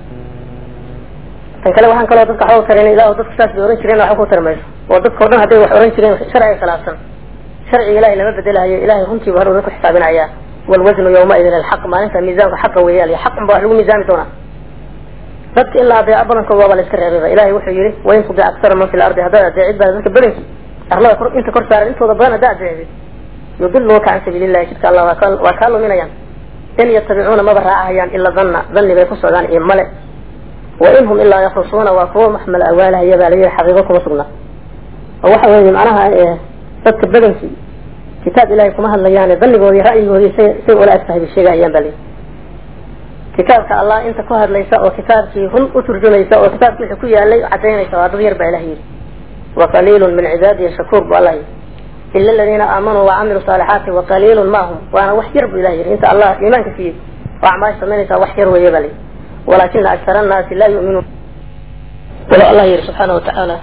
tan kale waxaan kaloo dadka waxba tarin ilah dadku saas bay ohan jireen waxba ku tiri mayso oo dadka o dhan hadday wax ohan jireen sharciga khilaafsan. Sharciga ilahay lama bedelahayo ilahay runtiiba hor ku xisaabinayaa walwasnu yawmaidin alxaq maalinta miisaanka xaqa weeyaan iyo xaqun ba wax lagu miisaami doonaa. Dadka in la adeeco badankood waaba la iska reebaba ilahay wuxuu yihi wain tudic aksara man fi lardi haddaad adeecid baa dadka badankii arlada kor inta kor saaran intooda badan haddaa adeecdid yudiluuka can sabiili llahi jidka allah waa kaa luminayaan in yatabicuuna maba raacahayaan ila danna danni bay ku socdaan iyo male. Wa in hum ilaa yakrusuuna waa kuwa maxmal awaalahaya baa layihi xaqiiqo kuma sugnaa oo waxa weeye macnaha dadka badankii kitaab ilahay kuma hadlayaane danigoodii ra'yigoodii say ula eg tahay bay sheegahayaan baa layihi kitaabka allah inta ku hadlaysa oo kitaabkii run u turjumaysa oo kitaabkii wixii ku yaalay cadaynaysa waa dad yar baa ilah yidhi qaliilun min cibaadiya shakuur bu yidhi ila aladiina aamanuu wacamiluu saalixaati wa qaliilun mahum waana wax yar bu ilah yidhi. Inta allah iimaanka siiyey oo acmaash samaynaysaa wax yar weeye baa layidhi walakina aksara annaasi laa yu'minuun. Walo allah yidhi subxaana watacaala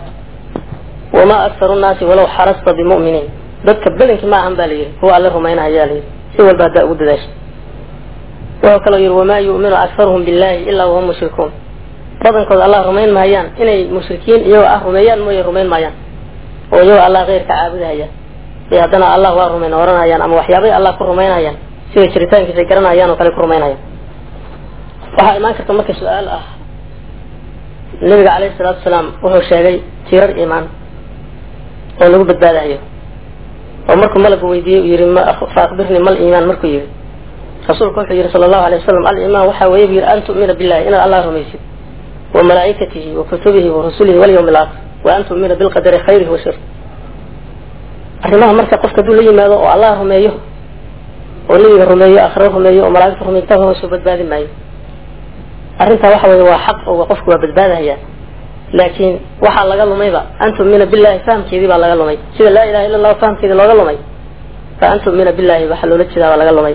wamaa aktaru nnaasi walaw xarasta bimu'miniin. Dadka badankii ma ahan ba la yidhi. Kuwa alle rumaynahayaa layidhi si walba haddaa ugu dadaasha wuxuu kaloo yidhi wamaa yu'minu aktaruhum billahi ilaa wahum mushrikuun badankooda allah rumayn mahayaan inay mushrikiin iyagoo ah rumeeyaan mooye rumayn maayaan. Oo iyagoo allah keyrka caabudahaya ee haddana allah waa rumayn oranayaan ama waxyaabay allah ku rumaynayaan sida jiritaankiisa ay garanayaan oo kale ku rumaynayaan waxaa imaan karta marka su'aal ah. Nabiga caleyhi salaatu wasalaam wuxuu sheegay tirar iimaan oo lagu badbaadahayo oo markuu malagu weydiiyey uu yihi fa akbirnii mal iimaan markuu yihi rasuulku wuxuu yihi sala allahu alay wasalam alimaan waxaa weeye bu yihi an tu'mina billahi inaad allah rumaysid rusulihi walyawmi alaakhir wa an tu'mina bilqadari khayrihi wa shari arrimaha marka qofka hadduu la yimaado oo allah rumeeyo oo nebiga rumeeyo aakhiro rumeeyo oo malaa'igta rumeyo kitaabka waa soo badbaadi maayo. Arrintaa waxa weeye waa xaq oo qofku waa badbaadahaya laakiin waxaa laga lumayba an tu'mina billahi fahamkeedii baa laga lumay. Sida laa ilaha illa allahu fahamkeedii looga lumay fa an tu'mina billahi waxaa loola jeedaa baa laga lumay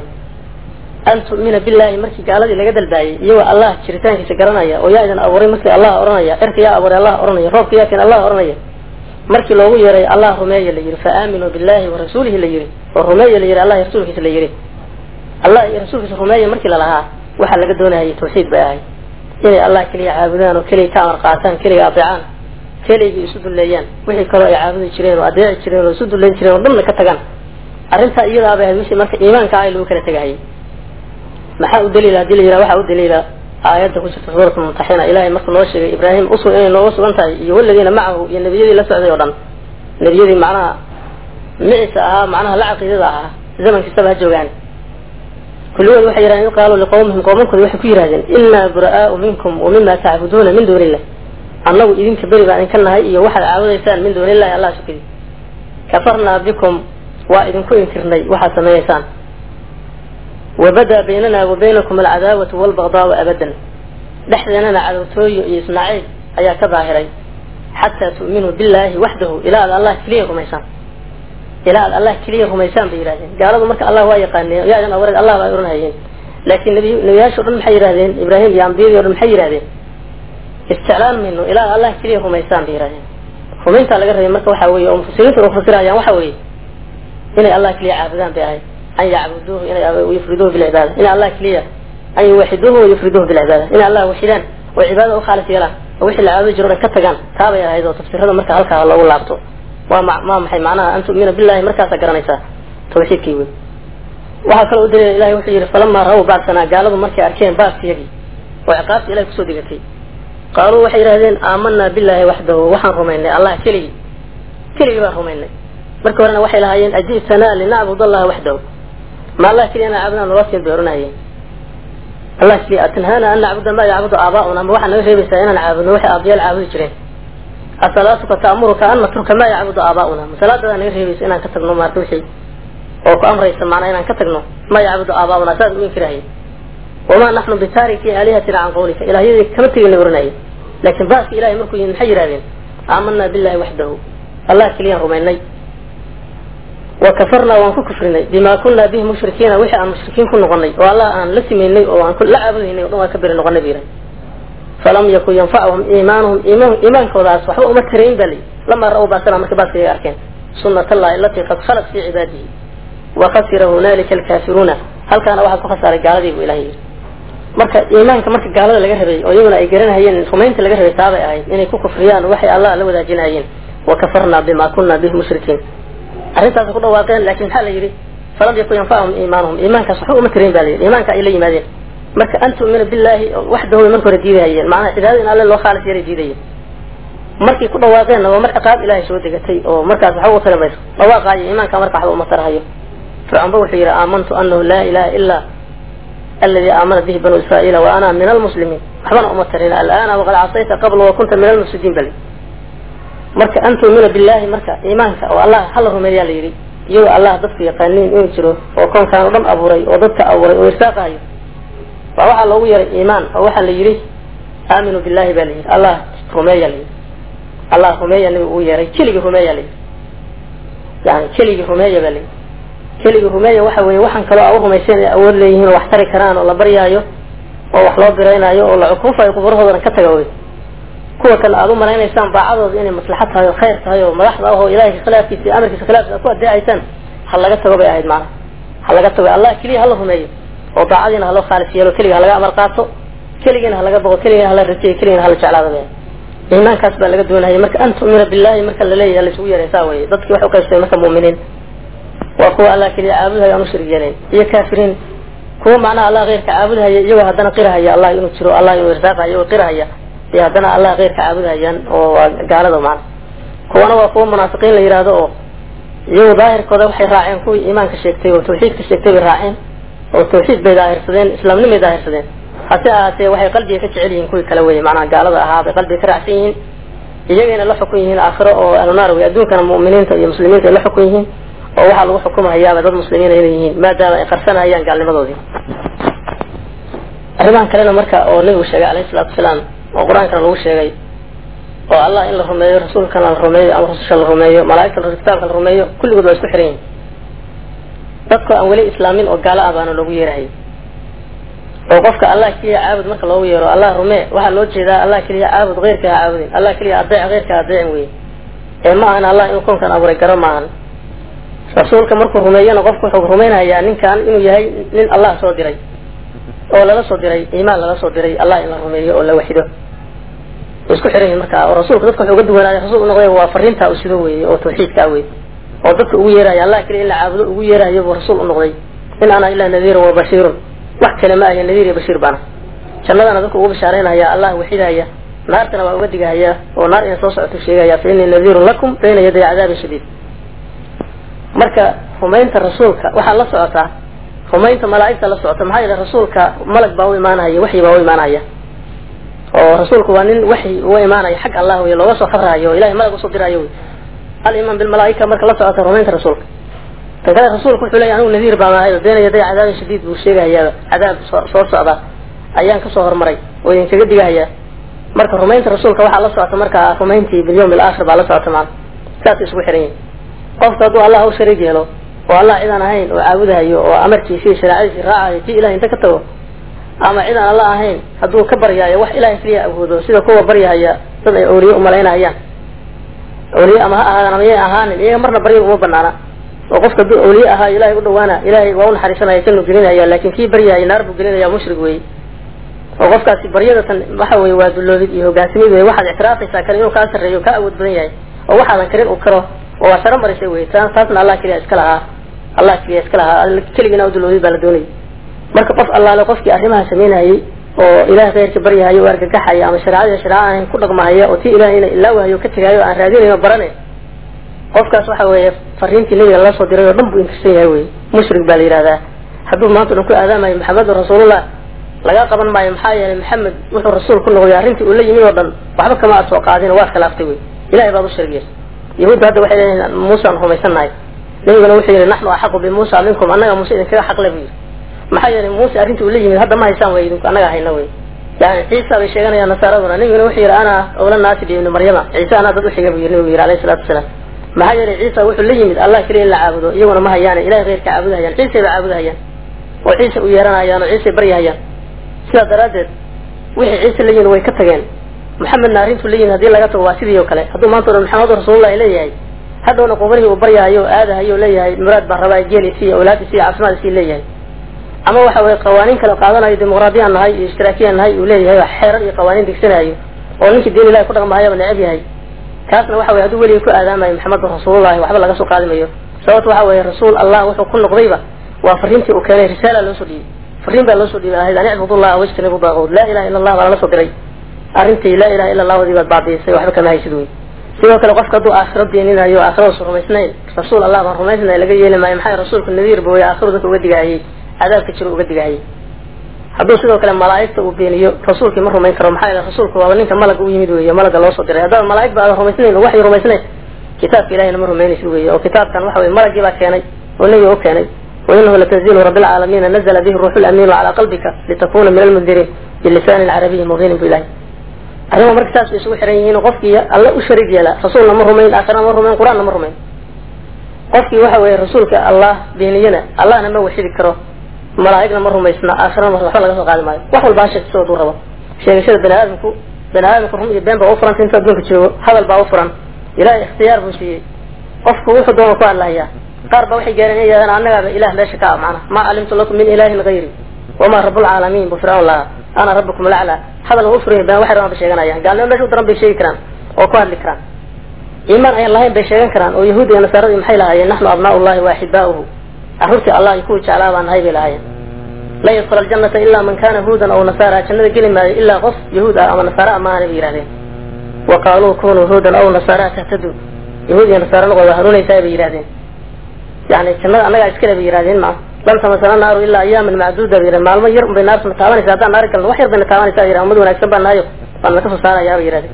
an tu'mina billahi markii gaaladii laga dalbaayay iyagoo allah jiritaankiisa garanaya oo yaa idin abuuray markii allah oranaya erka yaa abuuray allah oranaya roobka yaa keen allah oranaya markii loogu yeeray allah rumeeya la yihi fa aaminuu billahi wa rasuulihi la yihi oo rumeeya la yihi allah iyo rasuulkiisa la yihi allah iyo rasuulkiisa rumeeya markii lalahaa waxaa laga doonayay tawxiid bay ahayd inay allah keliya caabudaan oo keliya ka amar qaataan keliga adeecaan keligii isu dulleeyaan wixii kaloo ay caabudi jireen oo adeeci jireen oo isu dulleyn jireen oo dhanna ka tagaan arrintaa iyadaabay ahayd wixii marka iimaanka ah lagu kala tegahayay maxaa u daliila? haddii la yidhaha waxaa u daliila aayadda ku jirta suurat mumtaxina ilahay markuu noo sheegay ibraahim usu inay nooga sugan tahay iyo waladiina macahu iyo nebiyadii la socday oo dhan. Nebiyadii macnaha micisa ahaa macnaha la caqiidada ahaa zaman kastaba ha joogaan. Kulligood waxay yidhahdeen yuqaalu liqowmihim qoomankooda waxay ku yidhahdeen inaa buraa'aau minkum wa mima tacbuduuna min duuni illah annagu idinka beri baan idinka nahay iyo waxaad caabudaysaan min duuni illahi allah sukadi kafarnaa bikum waa idinku inkirnay waxaad samaynaysaan wabadaa baynana wa baynakum alcadaawatu walbagdaau abadan dhexdeenana cadowtooyo iyo isnaacayb ayaa ka daahiray xataa tu'minuu billahi waxdahu ilaa aad allah keliya rumaysaan ilaa aad allah keliya rumaysaan bay yidhahdeen gaaladu marka allah waa yaqaaneen yaa idin abuureed allah baa oranhayeen laakiin nabi nebiyaasha o dhan maxay yidhahdeen ibraahim iyo ambiyadii o dhan maxay yidhahdeen isticlaan mayno ilaa aad allah keliya rumaysaan bay yidhahdeen rumayntaa laga rabay marka waxa weeye oo mufasiriinta u fasirayaan waxa weeye inay allah keliya caabudaan bay ahayd an yacbuduuhu yufriduuhu bilcibaada inay allah keliya an yuwaxiduuhu wayufriduuhu bilcibaada inay allah waxidaan oo cibaadada u khaalis yeelaan oo wixii la caabudi jiro o dhan ka tagaan taabay ahayd oo tafsirada marka halkaa loogu laabto waa ma ma maxay macnaha an tu'mina billahi markaasaa garanaysaa tawxiidkii wey waxaa kaloo u daliila ilahay wuxuu yihi falamaa ra-w bacsanaa gaaladu markay arkeen baaskiyagii oo ciqaabta ilahay ku soo degatay qaaluu waxay yidhahdeen aamanaa billahi waxdahu waxaan rumaynay allah keligii keligii baan rumaynay marka horena waxay lahaayeen aji'tanaa linacbud allaha waxdahu inaan caabudaan nala siin bay oranayeen allah keliya atanhaana an nacbuda maa yacbudu aabaa'una ma waxaa naga reebaysaa inaan caabudno waxay aabayaal caabudi jireen asalaatuka ta'muruka an natruka maa yacbudu aabaa'una masalaadadaa naga reebaysa inaan ka tagno maarta wixii oo ku amraysa macnaa inaan ka tagno maa yacbudu aabaa'una saas u inkirahay wamaa naxnu bitaariki aalihatina can qawlika ilahyadii kama tegina oranayay laakiin baaska ilahay markuu yimid maxay yidhahdeen aamanaa billahi waxdahu allah keliyaan rumaynay wa kafarnaa waan ku kufrinay. Bima kunaa bihi mushrikiina wixii aan mushrikiin ku noqonay oo allah aan la simaynay oo aan la caabudaynay o dhan waan ka beri noqonay bu falam yakun yanfacuhum iimaanuhum iimaankoodaas waxba uma tarayn ba layi lamaa ra-w baasana markay baaska ay arkeen. Sunat allahi alatii qad khalat fii cibaadihi. Wa khasira hunalika alkaafiruuna. Halkaana waxaa ku khasaaray gaaladii bu ilahay yidhi. Marka iimaanka marka gaalada laga rabay oo iyaguna ay garanahayeen rumaynta laga rabay taabay ahayd inay ku kufriyaan waxay allah la wadaajinayeen. Wa kafarnaa bima kunaa bihi mushrikiin arrintaas ku dhawaaqeen laakiin maxaa la yidhi? Falam yakun yanfachum iimaanuhum iimaankaas waxba uma tarayn ba la yidhi. Iimaanka ay la yimaadeen. Marka an tu'mina billahi waxdahu marka hore diidahayeen macnaha cibaadada in alle loo khaalis yaray diidayeen. Markay ku dhawaaqeenna waa mar ciqaab ilahay soo degatay oo markaas waxba u tari mayso. Dhawaaqaayo iimaanka marka waxba uma tarahayo fircoon ba wuxuu yidhi aamantu anahu laa ilaha ila aladi aamana bihi banu israa'iila wa ana min almuslimiin waxbana uma tarin al'aana waqad casayta qabla wa kunta min almufsidiin bali marka an tu'mina billahi marka iimaanka oo allah hala rumeeyaa la yidhi. Iyagoo allah dadku yaqaaniin inuu jiro oo koonkaan o dhan abuuray oo dadka abuuray oo irsaaqahayo waa waxaa loogu yaray iimaan oo waxaa la yidhi aaminu billahi baa la yidhi. Allah rumeeya la yidhi. Allah rumeeya nabigu uu yeeray. Keligii rumeeya la yidhi. Yani keligii rumeeya baa la yidhi. Keligii rumeeya waxa weeye waxaan kaloo a u rumayseen ay awood leeyihiin oo wax tari karaan oo la baryaayo oo wax loo biraynaayo oo la cukuufayo quburahoodan ka taga wey kuwa kale aad u malaynaysaan baacadooda inay maslaxad tahay oo khayr tahay oo madaxda ah oo ilahay khilaafkiisa iyo amarkiisa khilaafkiisa aad ku adeecaysaan ha laga tago bay ahayd macnaha. Ha laga tago allah keliya hala rumeeyo. Oo daacadiina haloo khaalis yeelo keliga halaga amar qaato keligiina halaga boqo keligina hala rajeeyo keligina hala jeclaado bay iimaankaas baa laga doonaya marka an tu'mina billahi marka la leeyahay laisugu yeeray saa weye dadkii waxay uqaybsay marka mu'miniin. Waa kuwa allah keliya caabudahayo aan ushrig yeelayn iyo kaafiriin. Kuwa macnaha allah keyrka caabudahaya iyagoo haddana qirahaya. Allah inuu jiro allah inuu irsaaqayo iyagoo qirahaya iyo haddana allah keyrka caabudahayaan oo waa gaalada macna kuwana waa kuwa munaafiqiin la yidhaahdo oo iyagu daahirkooda waxay raaceen kuwii iimaanka sheegtay oo tawxiidka sheegtay bay raaceen oo tawxiid bay daahirsadeen islaamnimay daahirsadeen. Hase ahaatee waxay qalbiga ka jecel yihiin kuwii kale weye macnaha gaalada ahaa bay qalbiga ka raacsan yihiin iyagayna la xukun yihiin aakhiro oo ahlunaar wey adduunkana mu'miniinta iyo muslimiinta ay la xukun yihiin oo waxaa lagu xukumahayaaba dad muslimiina inay yihiin maadaama ay qarsanahayaan gaalnimadoodii. Arrimahan kalena marka oo nabigu sheegay alayhi salaatu wasalaam oo qur'aankana lagu sheegay oo allah in la rumeeyo rasuulkana la rumeeyo ama rasusha la rumeeyo malaaigta kitaabka la rumeeyo kulligood waa isku xiran yihiin dadku aan weli islaamin oo gaalo ah baana loogu yeerahay. Oo qofka allah keliya caabud marka loogu yeero allah rumee waxaa loo jeedaa allah keliya caabud keyrka ha caabudin allah keliya adeec keyrka ha adeecin wey ee ma ahan allah inuu koonkan abuuray garo maahan rasuulka markuu rumeeyana qofku wuxuu rumaynayaa ninkan inuu yahay nin allah soo diray oo lala soo diray iimaan lala soo diray allah in la rumeeyo oo la waxido. Way isku xiran yihiin marka oo rasuulka dadka wuxuu uga duwanaaday rasuul unoqday waa fariintaa u sido weeye oo tawxiidkaa wey oo dadka ugu yeeraya allah keliya in la caabudo ugu yeerayo buu rasuul u noqday. In ana ilaa nadiirun wa bashiirun. Wax kale ma ahe nadiir iyo bashiir baana. Jannadana dadka ugu bishaareynaya allah waxidaya. Naartana waa uga digahaya oo naar inay soo socoto sheegaya fa inii nadiirun lakum bayna yaday cadaabin shadiid. Marka rumaynta rasuulka waxaa la socotaa rumaynta malaa'igta la socota maxaa yeele rasuulka malag baa u imaanaya waxyi baa u imaanaya. Oo rasuulku waa nin waxyi uga imaanaya xag allah wey looga soo fabrayo o ilahay malag u soo diraayo. Wey alimaan bilmalaaika marka la socota rumaynta rasuulka. Tan kale rasuulku wuxuu leeya anigu nadiir baan ahay beena yaday cadaabin shadiid buu sheegahayaa cadaab soo socda ayaan ka soo hormaray oo idinkaga digahayaa marka rumaynta rasuulka waxaa la socota marka rumayntii bilyawm alaakhir baa la socota maana saasay isugu xiran yihiin qofka hadduu allah u shariig yeelo oo allah cidaan ahayn oo caabudahayo oo amarkiisii shareecadiisii raacayo tii ilahay inta ka tago ama cidaan allah ahayn hadduu ka baryaayo wax ilahay keliya awoodo sida kuwa baryahaya dad ay awliye umalaynahayaan awliye ama ha ahaadaan ama yay ahaanin iyaga marna barya uma banaana oo qofka hadduu awliye ahaayo ilahay u dhawaana ilahay waa unaxariisanaya jannu gelinaya laakin kii baryahaya naar buu gelinaya mushrig wey oo qofkaasi baryadatan waxa weye waa duloobid iyo hogaansamid wey waxaad ictiraafaysaa kale inuu kaa sarreeyo kaa awood badan yahay oo waxaadan karin uu karo oo waa sharo marisay wey taasna allah keliya iska lahaa allah keliya iska lahaa. Keligina u duloobid baa la doonayay marka qof allaale qofkii arrimaha samaynayay oo ilahay khayrka baryahayo o argagaxaya ama shareecadii shareeca ku dhaqmahaya oo tii ilahay ina ilaawahayo ka tegaayo aan raadinayn oo barane qofkaas waxa weeye fariintii nabiga lala soo diray oo dhan buu inkirsan yahay wey mushrik baa la yidhahdaa hadduu maanta dhan ku aadaamayo maxamedun rasuulullah laga qaban maayo maxaa yeelay maxamed wuxuu rasuul ku noqday arrintii uu la yimid oo dhan waxba kama aad soo qaadin waad khilaaftay wey ilahay baad u shargiyay yahuudda hadda waxay leeyihiin muusaan rumaysannahay nabiguna wuxuu yihi naxnu axaqu bimuusa minkum annaga muuse idinkaga xaqle buu yidhi. Maxaa yeelay muuse arrintii uu la yimid hadda ma haysaan wey idinku annaga hayna wey yani ciisa bay sheeganayaan nasaaraduna. Nabiguna wuxuu yihi ana awla naasi bi ibni maryama. Ciise anaa dad uxiga buu yiri nabigu yiri alayhi salatu wasalaam. Maxaa yeelay ciisa wuxuu la yimid allah keliya in la caabudo iyaguna ma hayaane ilahay keyrka caabudahayaan. Ciisay ba caabudahayaan. Oo ciise u yeeranayaan oo ciisay baryahayaan. Sidaa daraaddeed wixii ciise la yimid way ka tageen. Maxamedna arrintuu la yimid haddii laga tago waa sidii oo kale. Hadduu maanta o dhan maxamedu rasuulullahi leeyahay hadhowna qubarihii uu baryahayo aadahayo leeyahay muraad baan rabaa geelisi awlaadisi iyo caafimaadisi leeyahay. Ama waxa weye qawaaniin kale qaadanayo dimuqraadiyaan nahay iyo ishtiraakiyan nahay uu leeyahay xeerar iyo qawaaniin degsanayo oo ninkii diin ilahi ku dhaqmahayaba necab yahay. Kaasna waxa weye hadduu weligii ku aadaamayo maxamedun rasuulullahi waxba laga soo qaadi mayo sababto waxa weye rasuul allah wuxuu ku noqdayba waa fariintii uu keenay risaala loo soo dhiibay fariin baa loo soo dhiibay ahayd an icbudullah wajtanibu daaqud laa ilaha illa allah baa lala soo diray. Arrintii laa ilaha illa baad baabiisay waxba kama haysid wey sidoo kale qofka haduu aakhiro beeninayo aakhiradaas rumaysnayn rasuul allah baan rumaysnay laga yeeli maayo maxay rasuulku nadiir booye aakhiruu dadka uga digahayay cadaabka jiro uga digahayay hadduu sidoo kale malaa'igta uu beeniyo rasuulkii ma rumayn karo maxaa yeele rasuulku waaba ninka malagga u yimid weeyo loo soo diray. Haddaaba malaa'ig ba aadan rumaysnayn o waxay rumaysnayn kitaabka ilahina ma rumaynaysa weeye oo kitaabkan waxa weye malaggii baa keenay oo nebiga u keenay. Wainahu latanziilu rabbi alcaalamiina nazla bihi ruuxu lamiinu calaa qalbika litakuna min almundiriin bilisaanin carabiyi mubiinin bu ilahay arrimo marka saas isugu xiran yihiin qofkii alla u shariig yeela rasuulna ma rumayn aakhirana ma rumayn qur'aanna ma rumayn. Qofkii waxa weeye rasuulka allah beeniyana allahna ma waxidi karo malaa'igna ma rumaysna aakhirana waxba laga soo qaadi maayo. Wax walba ha sheegto sidoo rabo sheegashada bani aadamku bani aadamku rum iyo been baa u furanta intuu adduunka joogo hadal baa u furan. Ilahay ikhtiyaar buu siiyey. Qofku wuxuu doona ku hadlahayaa qaar ba waxay gaareen inay yidhahdaan annagaaba ilah meesha ka ah macna ma calimtu lakum min ilahin gayri wamaa rabulcaalamiin bu fircawn lahaa ana rabbukum laclaa hadal u furan been waxay rabaan bay sheeganayaan. Gaalnimo meesha u daran bay sheegi karaan oo ku hadli karaan. Iimaan ayaan lahayn bay sheegan karaan oo yahuud iyo nasaaradii maxay lahaayeen? Naxnu abnaau llahi wa axibaa'uhu carruurtii allah iyo kuwii jeclaa baan nahay bay lahaayeen. Lan yadkula aljanata ilaa man kana huudan aw nasaara. Jannada geli maayo ilaa qof yahuud ah ama nasaara ah maahana bay yidhahdeen wa qaaluu kunuu huudan aw nasaara tahtaduu yahuud iyo nasaara noqod waa hanuunaysaa bay yidhahdeen yani jannada annagaa iskale bay yidhahdeen maa lan tamasana naaru ilaa ayaaman macduuda bay yidhahdeen maalmo yar unbay naartuna taabanaysa haddaan naari galno wax yar bayna taabanaysa bay yidhahdeen ummad wanaagsan baan nahayo baan naka soo saarayaa bay yidhahdeen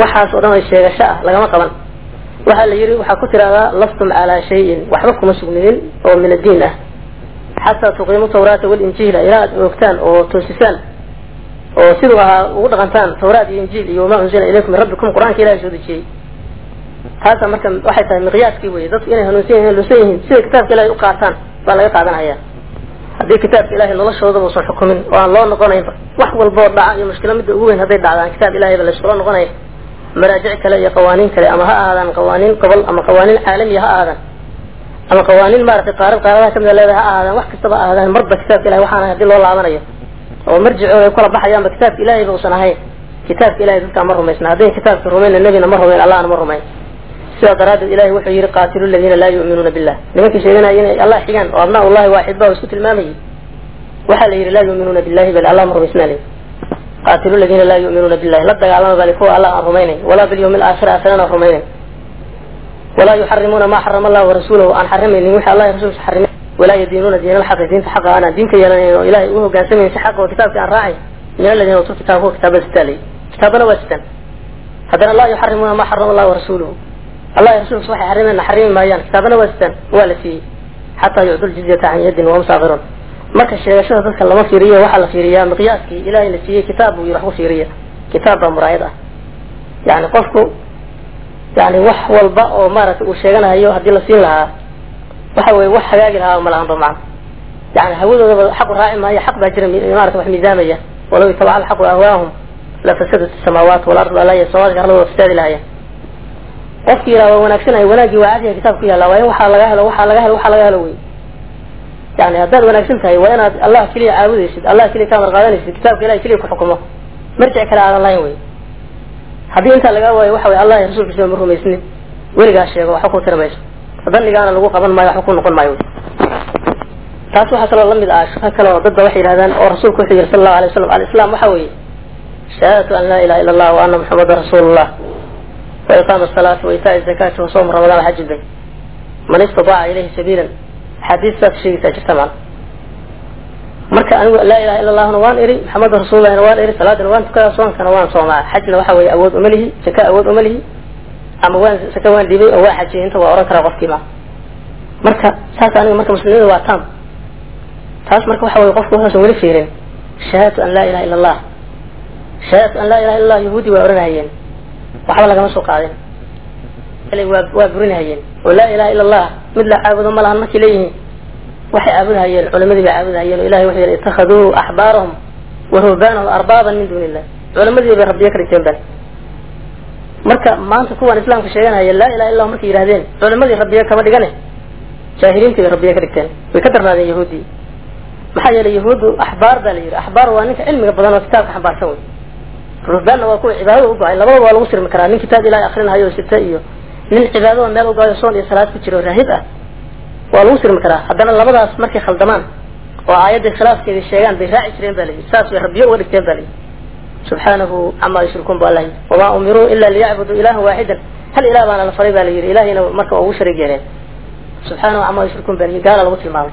waxaas oo dhan ay sheegasho ah lagama qaban waxaa la yidhi waxaa ku tidhahdaa lastum calaa shayin waxba kuma sugnidin oo min addiin ah xataa tuqiimu tawraata walinjiila ilaa aad oogtaan oo toosisaan oo siduu ahaa ugu dhaqantaan tawraat iyo injiil iyo wamaa unzila ilaykum min rabbikum qur'aanka ilahay soo dejiyey taasa marka waxay tahay miqyaaskii weye dadku inay hanuunsan yihiin lusan yihiin siday kitaabka ilahay u qaataan baa laga qaadanaya. Haddii kitaabka ilahay noloshoodaba usan xukumin. Oo aan loo noqonaynba wax walboo dhaca iyo mushkilo midda ugu weyn hadday dhacdaan. Kitaab ilahayba laysula noqonaya. Maraajic kale iyo qawaaniin kale ama ha ahaadaan qawaaniin gobol ama qawaaniin caalamiya ha ahaadaan ama qawaaniin maaragtay qaarad qaaradaha kamida leedahay ha ahaadaan wax kastaba ahaadaan marba kitaabka ilahay waxaan haddii loo laabanayo. Oo marjicooda ay kula baxayaanba kitaabka ilahayba usan ahayn. Kitaabka ilahay dadkaa ma rumaysna. Haddayn kitaabka rumayna nebina ma rumayn allahna ma rumayn sidaa daraaddeed ilahay wuxuu yihi qaatilu ladiina laa yu'minuuna billah nimankii sheeganaya inay allah xigaan oo abnaa ullahi waaxid ba isku tilmaamayay waxaa la yidhi laa yu'minuuna billahi bal allah ma rumaysnaa qaatilu ladiina laa yu'minuuna billahi la dagaalama bali kuwa allah aan rumaynayn. Walaa bilyawmi alaakhir aakhirana aan rumaynayn. Walaa yuxarimuuna maa xarama allah warasuulahu aan xarimaynin wixii allah rasuulkiisa xarimay walaa yadiinuuna diina alxaqi diinta xaqa. Aanaan diinka yeelanayn oo ilahay u hogaansamayn si xaqa oo kitaabka aan raacay. Min aladiina utuu kitaab kuwa kitaabada sitaalay kitaabana waa sitaan haddana laa yuxarimuuna maa xarama allah warasuuluhu allah rasuulkiisa waxay xarimeen xarimi maayaan kitaabana waa sitaan waa la siiyey xataa yucdu ljizyata can yadin wahum saakiruun marka sheegashada dadka lama fiiriyo waxaa la fiiriyaa miqyaaskii ilahay la siiyey kitaab buu wax ku fiiriya kitaab baa muraayad ah yani qofku yani wax walba oo maaragtay uu sheeganayo haddii la siin lahaa waxa weye wax hagaagi lahaa malahanba macna yani hawadoodaba xaqu raaci maayo xaq baa jira maarata wax miisaamaya walaw itabaca alxaqu ahwaahum lafasadat samaawaat walard alaya samaawatka arlada fasaadi lahaya qofki yidhaha waa wanaagsanahay wanaaggii waa cadiga kitaab ku yaalla waa in waxaa laga helo waxaa laga helo waxaa laga helo wey yani haddaad wanaagsan tahay waa inaad allah keliya caabudaysid allah keliya ka amar qaadanaysid kitaabka ilahay keliya ku xukumo. Marjic kale aadan lahayn wey haddii intaa lagaa waayo waxa wey allah iyo rasuulkiisa ma rumaysnid weligaa sheego waxba ku tiri mayso danigaana lagu qaban maayo waxba ku noqon maayo taas waxaa kaloo la mid ah shubha kale oo dadba waxay yidhahdaan oo rasuulku wuxuu yihi sala allahu alay wasalam alislam waxa weeye shahaadatu an laa ilaha illa allah wa ana muxamadan rasuulullah wa itaai zakati wa sawm ramadan xaji bay man istadaaca ilayhi sabiilan axaadiis saas sheegaysaa jirta maana marka anigu laa ilaha illa allahna waan iri maxamedan rasuulullahina waan iri salaadina waan tukadaa soonkana waan soomaa. Xajna waxa weeye awood uma lihi zaka awood uma lihi ama waan saka waan dhibay oo waa xajiyay inta waa oran karaa qofkii ma marka saas aniga marka muslimada waa tam taas marka waxa weye qofku wuxuusan weli fiirin shahaadatu an laa ilaha illa allah shahaadatu an laa ilaha illa allah yahuudi waa oranahayeen waxba lagama soo qaadin. Waa waa burinahayeen oo laa ilaha ila allah mid la caabudo ma lahan markay leeyihiin waxay caabudahayeen culimadii bay caabudahayeen oo ilahay wuxuu yihi ittakhaduu axbaarahum wa ruhbaanahum arbaaban min duuni illah culimadii bay rabbiya ka dhigteen bal. Marka maanta kuwan islaamka sheeganaya laa ilaha illa markay yidhahdeen culimadii rabbiya kama dhigane. Jaahiliintii bay rabbiya ka dhigteen. Way ka darnaadeen yahuuddii. Maxaa yeelay yahuuddu axbaar baa la yidhi axbaar waa ninka cilmiga badan oo kitaabka xambaarsan wey ruhbaanna waa kuwa cibaadada u go'ay labadaba waa lagu sirmi karaa. Nin kitaab ilahay akrinahayo sita iyo nin cibaadada meel u go'ayo soon iyo salaad ku jiro raahib ah waa lagu sirmi karaa. Haddana labadaas markay khaldamaan oo aayadday khilaafkeeda sheegaan bay raaci jireen ba la yidhi. Saas bay rabbiyo uga dhigteen ba la yidhi. Subxaanahu camaa yushrikuun bu alla yidhi. Wamaa umiruu ila liyacbuduu ilahan waaxidan. Hal ilah baana la faray ba la yidhi. Ilahayna marka ugu sharig yeeleen. Subxaanahu camaa yushrikuun ba la yidhi. Gaala lagu tilmaamay.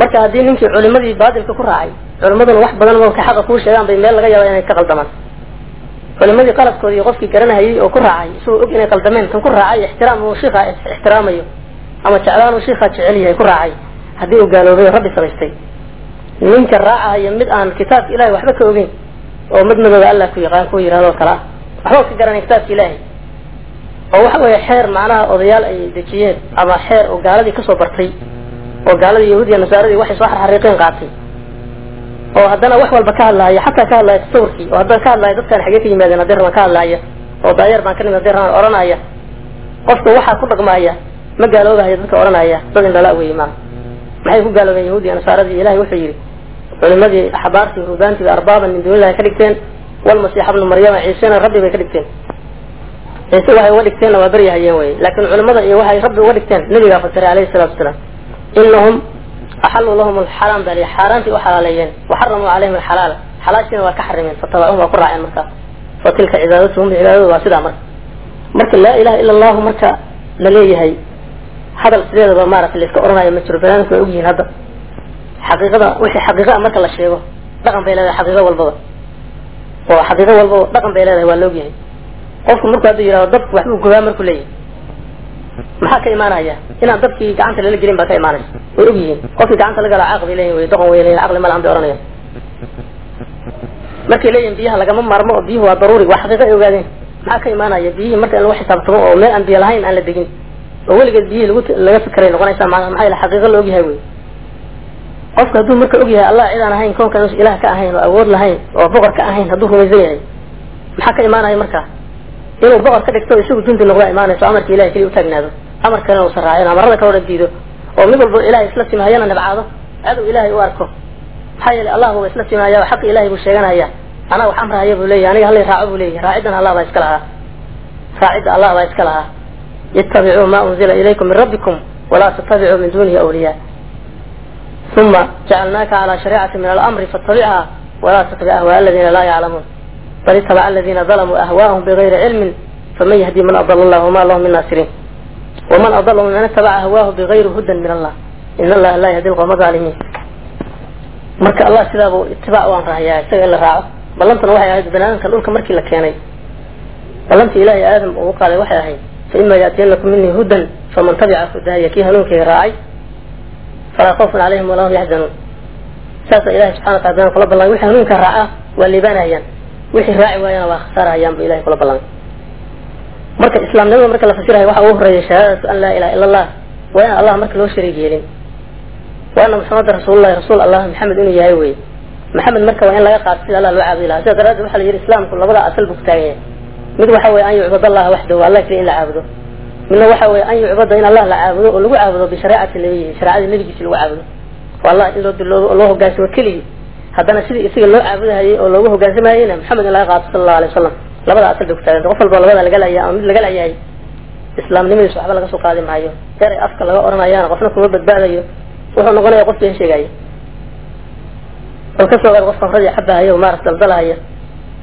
Marka haddii ninkii culimadii baatilka ku raacay culimaduna wax badan marka xaqa kuu sheegaan bay meel laga yaaba inay ka qaldamaan culimadii qaladkoodii qofkii garanahayay oo ku raacay isagoo og inay qaldameen kan ku raacay ixtiraam uu shiika ixtiraamayo ama jeclaan uu shiikaa jecel yahay ku raacay haddii uu gaaloobay oo rabbi samaystay ninka raacayo mid aan kitaabka ilahay waxba ka ogeyn oo mid madooda allah ku yaqaan ku yihahdo o kale ah waxba ka garanay kitaabka ilaahay. Oo waxa weeye xeer macnaha odayaal ay dejiyeen ama xeer oo gaaladii ka soo bartay oo gaaladii yahuudiya nasaaradii waxay soo xarxariiqeen qaatay oo haddana wax walba ka hadlaaya xataa ka hadlaaya tasawurkii oo haddana ka hadlaaya dadkaan xagee ka yimaadeen haddii rabaan ka hadlaaya oo daayeer baan ka nimid haddii rabaan odhanaya. Qofka waxaa ku dhaqmaaya ma gaaloobahaya dadka odhanaya dad indhala weeye maa maxay ku gaaloobeen yahuudiya nasaaradii? Ilahay wuxuu yidhi culimadii axbaartii rubaantii arbaaban min duunillahi ka dhigteen walmasiix bnu maryama ciisena rabbi bay ka dhigteen. Ciise waxay uga dhigteenna waa beryahayeen wey laakiin culimada iyo waxay rabbi uga dhigteen nabigaa fasiray alayhi salatu wasalaam inahum axaluu lahum alxaraam baa xaaraantii u xalaaleeyeen waxaramuu calayhim alxalaala xalaashiina waa ka xarimeen fatabacum waa ku raaceen markaa fa tilka cibaadatuhum cibaadadu waa sidaa marka marka laa ilaha ila allahu marka la leeyahay hadal sideedaba maaragtay la ma jiro banaadamku way ogyihiin hadda xaqiiqada wixii xaqiiqa marka la sheego dhaqan bay leedahay xaqiiqo walbaba oo xaqiiqo walbaba dhaqan bay leedahay waa la ogyahay qofku markuu hadda yidhahdo dabku waxbuu gubaa markuu leeyahay maxaa ka imaanaya? Inaan dabkii gacanta lala gelin baa ka imaanaysa way og yihiin. Qofkii gacanta la gala caaq bay leeyihiin way doqon way leeyihiin caqli ma lahan bay ohanayaan markay leeyihiin biyaha lagama maarmo biyuhu waa daruuri waa xaqiiqo ay ogaadeen. Maxaa ka imaanaya? Biyihii marka in lagu xisaabtamo oo meel aan biyo lahayn aan la degin. Oo weligeed biyihii lagu laga fikiray noqonaysaa ma maxaa yala xaqiiqo la ogyahay wey. Qofka hadduu marka ogyahay allah cid aan ahayn koonkan us ilaah ka ahayn oo awood lahayn oo boqor ka ahayn hadduu rumaysan yahay. Maxaa ka imaanaya marka? Inuu boqor ka dhigto isagu junti noqdaa imaanayso amarka ilahay keliya utaagnaado amar kalena uusan raacin amarada kaloo dhan diido oo mid walba ilahay isla simahayana nabcaado. Cadow ilahay u arko. Maxaa yeelay allah buba isla simahaya oo xaqi ilahay buu sheeganaya. Anaa wax amrahaya buu leeyahy aniga halay raaco buu leeyahy raacidan allah baa iska lahaa. Raacidda allah baa iska lahaa. Ittabicuu ma unzila ilaykum min rabbikum walaa tattabicuu min dunihi awliya uma jacalnaaka calaa shariicati min alamri faattabichaa walaa tattabic ahwaa aladiina laa yaclamuun bal itabaca aladiina dalamuu ahwaahum bigayri cilmin faman yahdi man adala allah wama lahu min naasiriin waman adala miman itabaca ahwaahu bigayri hudan min allah in allaha laa yahdi lqowma aalimiin marka allah sidaabuu itibaac u amrahayaa isaga in la raaco ballantana waxay ahayd banaadamkan dhulka markii la keenay ballantii ilaahay aadam ugu qaaday waxay ahayd faima yaatiyanakum minii hudan faman tabica hudaaya kii hanuunkayga raacay falaa khawfun calayhim walaa hum yaxzanuun saasa ilahay subxana wataala kula ballamay wixii hanuunka raaca waa liibaanayaan wixii raaci waayana waa khasaarahayaan bu ilahay kula ballamay marka islaamnimada marka la fasirayo waxa ugu horreeya shahaadatu an laa ilaha illa allah waa in allah marka loo shariig yeelin wa ana maxameda rasuulullahi rasuul allah maxamed inuu yahay wey maxamed marka waa in laga qaato sida allah loo caabudi lahaa. Sida daraaddeed waxa la yidhi islaamku labada asal buu ku taagan yahay mid waxa weye an yucbad allaha waxdahu allah keliya in la caabudo. Midna waxa weye an yucbada in allah la caabudo oo lagu caabudo bishareecati nabiyihi shareecadii nabigiisi lagu caabudo. Oo allah in loo diloobo oo loo hogaansamo keligii. Haddana sidii isaga loo caabudahayay oo loogu hogaansamayeyna maxamed in laga qaato sala allahu alay wasalam labada asal bay ku taaganta qof walba labada laga ama mid laga layahay waxba laga soo qaadi maayo. Eray afka laga odhanayana qofna kuma badbaadayo. Wuxuu noqonaya qof been sheegaya. Oo ka soo qaad qof khamradii cabahayo maarata daldalahaya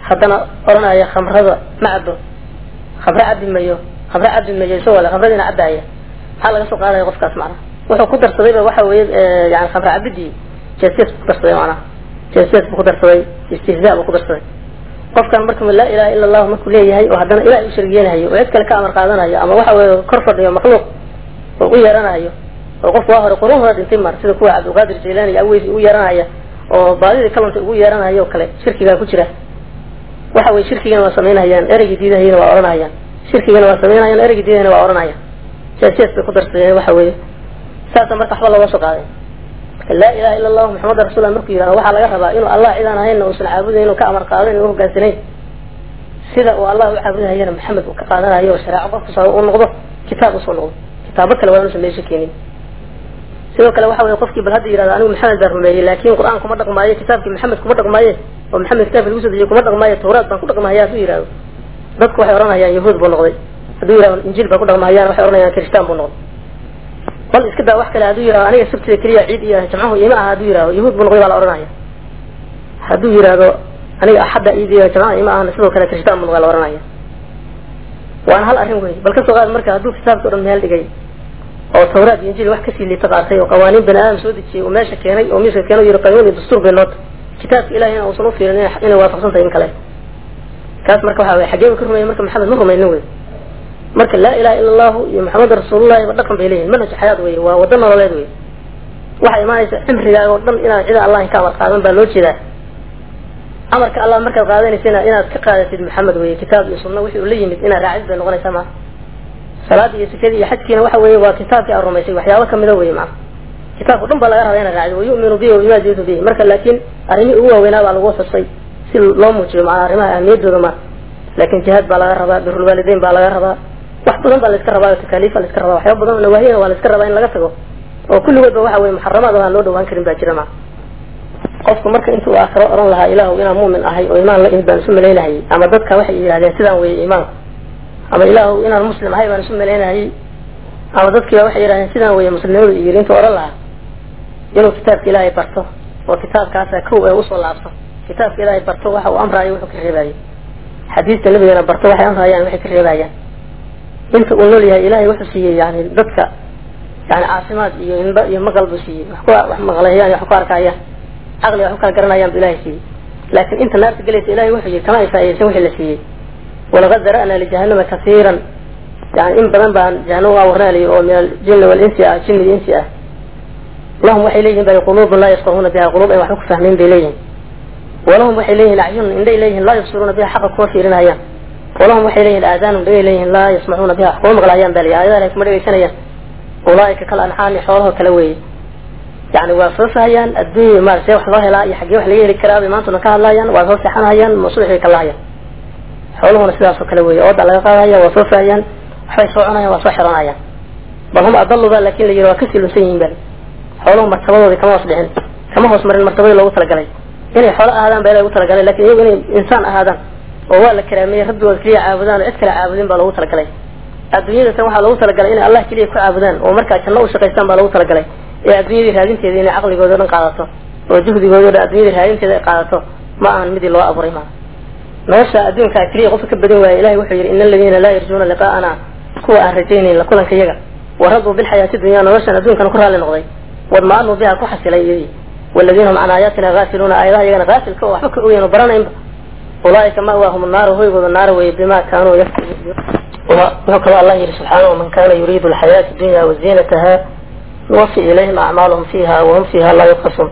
haddana odhanaya khamrada ma cabo khamre cabi mayo khamre cabi mayo isagoo le khamradiina cabahaya maxaa laga soo qaadaya qofkaas macnaha wuxuu ku darsadayba waxa weeye yani khamre cabidii buu ku darsaday macnaha jeesjees buu ku darsaday. Istihzaa buu ku darsaday qofkan marka laa ilaha ila allahu markuu leeyahay oo haddana ilahay u sharig yeelahayo oo cid kale ka amar qaadanayo ama waxa weeye kor fadhiyo makhluuq oo u yeeranayo oo qofku waa hore qurun hore dhintay mar sida kuwa cabdilqaadir iyo aweys ugu yeeranaya oo baadidii kalanta ugu yeeranayo o kale shirkigaa ku jira. Waxa weye shirkigana waa samaynahayaan ereygii diidahayana waa odhanahayaan shirkigana waa sameynayaan ereyga diidayna waa oranaya siyaasiyaas bay ku darsadeen waxa weeye. Saasa marka waxba looga soo qaaday laa ilaha illa allahu maxamada rasuullah markuu yihahdo waxaa laga rabaa inuu allah cidaan ahaynna uusan caabudayn inuu ka amar qaadayn uu hogaansanayn sida uu allah u caabudahayana maxamed uu ka qaadanayo shareeco qofkusa uu noqdo kitaab u soo noqdo. Kitaabo kale waa inuusan meesha keenin. Sidoo kale waxa weye qofkii bal hadda yihahdo anigu maxamed baan rumeeyey laakin qur'aan kuma dhaqmaayo kitaabkii maxamed kuma dhaqmaaye oo maxamed kitaabki lagu soo dejiyey kuma dhaqmaayo tawraad baan ku dhaqmahaya hadduu yihahdo dadku waxay ohanayaan yahuud buu noqday. Hadduu yihahdo injiil baan ku dhaqmahayaan waxay ohanayaan kristaan buu noqday bal iska daa wax kale hadduu yihahdo aniga sabtida keliya ciid iyo jamcahu ima aha hadduu yihahdo yahuud buu noqday baa la ohanaya hadduu yihahdo aniga axadda ciid iyo jamcaha ima ahana sidoo kale kristaan buu noqdaa la ohanaya waana hal arrin wey bal ka soo qaad marka hadduu kitaabka o dhan meel dhigay oo tawraad iyo injiil wax ka sii liita qaatay oo qawaaniin bani aadam soo dejiyey oo meesha keenay oo miiska keenay yiri qanuun iyo dastuur bay noota kitaabka ilahina uusan u fiirin inay waafaqsan tahay in kale. Kaas marka waxa xaggee ka rumeeyey marka maxamed ma rumaynin wey marka laa ilaha illa allahu iyo maxamed rasuulullahi ba dhaqan bay leeyihiin manhaj xayaad wey waa wada nololeed wey waxay imaanaysa cimrigaaga oo dhan inaad cida allah ka amar qaadan baa loo jeedaa. Amarka allah markaad qaadanaysana inaad ka qaadatid maxamed wey kitaab iyo sunna wixii uu la yimid inaad raacid bay noqonaysaa maa salaada iyo sikadii iyo xajkiina waxa weeye waa kitaabkii aad rumaysay waxyaabo kamida wey maa kitaabka dhan baa laga rabaa inaad raacid wayu'minu bihi wabima jiitu bihi. Marka laakin arrimihii ugu waaweynaa baa lagu xusay si loo muujiyo macanaa arrimaha ahmiyadooda ma. Laakin jihaad baa laga rabaa birulwaalideyn baa laga rabaa wax badan baa laiska rabaa takaaliifa laiska rabaa waxyaaba badan nawaahiyana waa laiska rabaa in laga tago. Oo kulligoodba waxa weye muxaramaad oo aan loo dhawaan karin baa jira ma. Qofku marka intuu aakhiro oran lahaa ilaahu inaan muumin ahay oo imaan la imid baan isu malaynahayay ama dadka waxay yidhahdeen sidaan weeye iimaanku ama ilaahu inaan muslim ahay baan isu malaynahayay ama dadkiiba waxay yidhahdeen sidaan weeye muslimnimadu yiri intuu oran lahaa inuu kitaabka ilaahay barto oo kitaabkaasa kow ee u soo laabto kitaabka ilaahay barto waxa uu amraayo wuxuu ka reebayo xadiista nabigana barto waxay amrayaan waxay ka reebayaan inta uu nool yahay ilahay wuxuu siiyey yani dadka yani caafimaad iyo indho iyo maqal buu siiyey. Wax wax maqlayaan wax ku arkayaan. Caqli wax ku kala garanayaan buu ilahay siiyey. Laakiin inta naarta gelaysa ilahay wuxuu yihi kama ay faaidaysan wixii la siiyey. Walaqad dara'naa lijahanama kasiiran. Yani in badan baan jahanama u abuurnaaliy oo min aljinni walinsi ah jinni insi ah. Lahum waxay leeyihiin bal quluubun laa yafqahuuna biha quluub ay waxba ku fahmeyn bay leeyihiin walahum waxay leeyihiin acyunun indhay leeyihiin laa yubsiruuna biha xaqa kuma fiirinayaan walahum waxay leeyihiin aadaanun dhagay leeyihiin laa yasmacuuna biha wax kuma maqlaayaan bal aayadaha ay kuma dhegaysanayaan ulaaika kal anxaami xoolahoo kale weeye. Yani waa soo sahayaan adduunya maarata see wax loo helaa iyo xaggee wax laga heli karaa bay maantuna ka hadlayaan waa soo seexanayaan masuux bay ka lahayaan xooluhuna sidaasoo kale weeye ooda laga qaadaya waa soo sahayaan waxbay soo cunayaan waa soo xiranayaan. Bal hum adaluba laakin la yiri waa ka sii lunsan yihiin bal xooluhu martabadoodii kama hoos dhicin kama hoos marin martabadii loogu talagalay. Inay xoolo ahaadaan baa ilahay ugu talagalay laakiin iyagu inay insaan ahaadaan oo waa la karaameeyey rabbigooda keliya caabudaan oo cid kale caabudin baa loogu talagalay. Adduunyada tan waxaa loogu talagalay inay allah keliya ku caabudaan oo markaa janno u shaqaystaan baa loogu talagalay. Ee adduunyadii raadinteeda inay caqligooda o dhan qaadato oo juhdigooda o dhan adduunyadii raadinteeda ay qaadato ma ahan midii loo abuuray maa nolosha adduunkaa keliya qofka ka badan waaya ilahay wuxuu yihi ina aladiina laa yarjuuna liqaa'ana kuwa aan rajaynayn la kulanka yaga waraduu bilxayaati dunya noloshan adduunkana ku raalli noqday. Wadma-anuu biha ku xasilay iyadii waladiina hum can aayaatina gaafiluuna aayadaha iyagana gaafilka oo waxba ka ogeyn oo baranaynba ulaaika ma'waahum naaru hoygooda naar weye bima kaanuu yaktubuun wuxuu kaloo allah yihi subxaanahu man kana yuriidu alxayaata dunya waziinataha nuwafi ilayhim acmaalahum fiiha wahum fiiha laa yubqasuun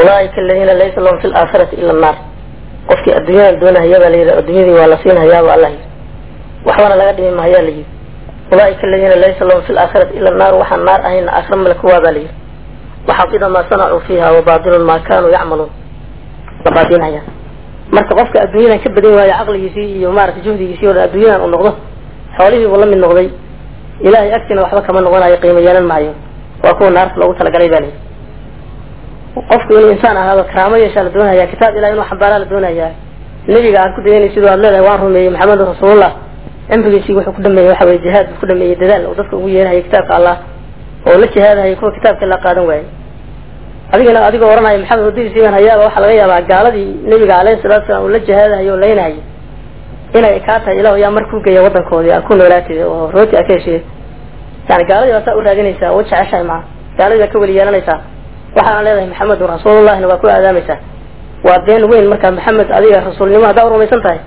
ulaaika aladiina laysa lahum fi laakhirati ila annaar qofkii adduunyadan doonahaya baa layidhi adduunyadii waa la siinhayaaba allah yidhi. Waxbana laga dhimi mahayaa layidhi ulaaika aladiina laysa lahum fi laakhirati ila annaar waxaan naar ahayna aakhira male kuwaa baa layidhi waxafida maa sanacuu fiiha wabaatilun maa kanuu yacmaluun. La baadinhaya marka qofka adduunyadan ka badan waayo caqligiisii iyo maarata juhdigiisii o dhan adduunyadan uu noqdo xoolihii buu la mid noqday. Ilahay agtina waxba kama noqonayo qiimo yeelan maayo. Waa kuwa naarta loogu talagalay baa layidhi. Qofku inuu insaan ahaado karaamo yeeshaa la doonaya kitaab ilahi inuu xambaaraa la doonayaa nebiga aad ku dayanaysid o aad leedahay waan rumeeyey maxamedun rasuulullah cimrigiisii wuxuu ku dhameeyey waxa weye jihaad buu ku dhameeyey dadaal oo dadka ugu yeerahaya kitaabka allah oo la jihaadahaya kuwa kitaabka la qaadan waayey adigana adigoo oranaya maxamed wadadiisii baan hayaaba waxaa laga yaabaa gaaladii nebiga alayhi salatu salam uu la jihaadahayo oo laynahayay inay kaa tahay ilahu yaa mar ku geeya wadankoodii aa ku noolaatid oo rooti aa ka heshiid yani gaaladii baa saa u raadinaysaa oo jeceshahay maa gaaladii baa ka weli yeelanaysaa. Waxaana leedahay maxamedun rasuulullahina waa ku aadaamaysaa waa been weyn marka maxamed adiga rasuulnimo haddaa u rumaysan tahay.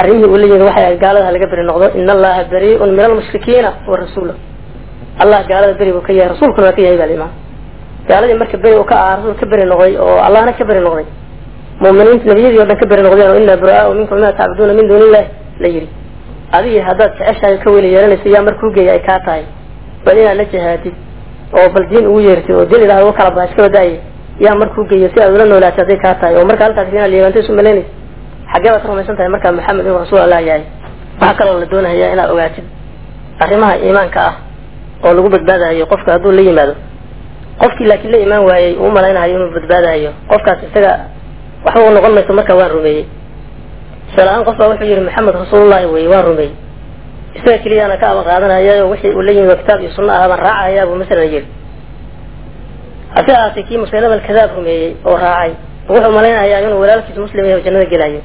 Arrimihii uu leeyihi waxay ahayd gaalada halaga beri noqdo. Ina allaha bariiun min almushrikiina wa rasuulah allah gaalada beri buu ka yahay rasuulkuna waa ka yahay baa limaa gaaladii marka beri uu ka aha rasuul ka beri noqday oo allahna ka beri noqday. Mu'miniinta nebiyadii o dhan ka beri noqdeen oo inaa bura-aau minkum lima tacbuduuna min duuni illahi la yidhi. Adigii haddaad jeceshahay ka weli yeelanayso yaa markuu geeya ay kaa tahay. Bal inaad la jihaadid oo bal diin ugu yeertid oo diin ilaah uga kala baha iska wadaayay yaa markuu geeyo si aad ula noolaatid hadday kaa tahay. Oo marka halkaas inaad liibaanta isu malaynaysa xaggee baad rumaysan tahay markaa maxamed inuu rasuul allah yahay. Waxaa kaloo la doonayaa inaad ogaatid arrimaha iimaanka ah oo lagu badbaadayo qofka hadduu la yimaado qofkii laakiin la imaan waayey uu umalaynayo inuu badbaadayo qofkaas isaga waxba u noqon mayso marka waan rumeeyey tusaale-aan qof baa wuxuu yihi maxamed rasuulullahi weye waan rumeeyey isaga keliyaana ka aba qaadanaya wixii uu la yimid kitaab iyo sunno ah baan raacayaa buu masalan yiri hase ahaatee kii musaylama alkadaab rumeeyey oo raacay wuxuu malaynayaa inuu walaalkiis muslim yahay oo jannada gelayo.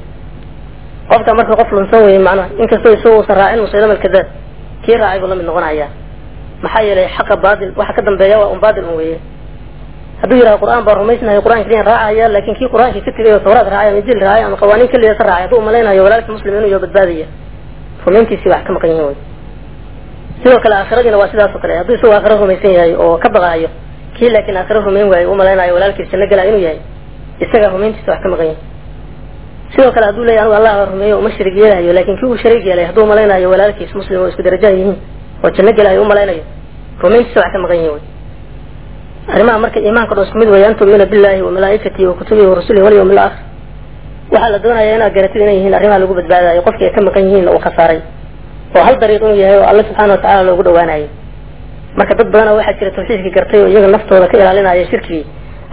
Qofka marka qof lunsan weye macnaha inkastoo isagu uusan raacin musaylama alkadaab kii raacay buu la mid noqonayaa maxaa yeelay xaqa baatil waxa ka dambeeya waa un baatil un weeye. Hadduu yidhaha qur'aan baa rumaysnahay qur'aan keliyan raacaya laakin kii qur'aankii ka tegay oo tawraad raacay ama injiil raacay ama qawaaniin keliya ka raacay hadduu malaynayo walaalkii muslim inuu yaho badbaadaya. Rumayntiisii wax ka maqan yihiin wey sidoo kale aakhiradiina waa sidaas kale hadduu isagu aakhiro rumaysan yahay oo ka baqaayo kii laakiin aakhiro rumayn waayo u malaynayo walaalkiis janno galaa inuu yahay isaga rumayntiisa wax ka maqan yahay. Sidoo kale hadduu leeyahy anigu allah rumeeyo uma sharig yeelahayo laakin kii uu sharig yeelay hadduu malaynayo walaalkiis muslim oo isku darajaha yihiin oo janno gelayo u malaynayo rumayntiisa wax ka maqan yihiin wey arrimaha marka iimaanka dhan isku mid weeye an tu'mina billahi wa malaa'ikatihi wa kutubihi wa rasulihi walyawmi alaakhir waxaa la doonaya inaad garatid inay yihiin arrimaha lagu badbaadayo qofkii ay ka maqan yihiin uu khasaaray. Oo hal dariiq inuu yahay oo alle subxaana watacala loogu dhawaanayo marka dad badanoo waxaa jira tawxiidkii gartay oo iyaga naftooda ka ilaalinaya shirkigii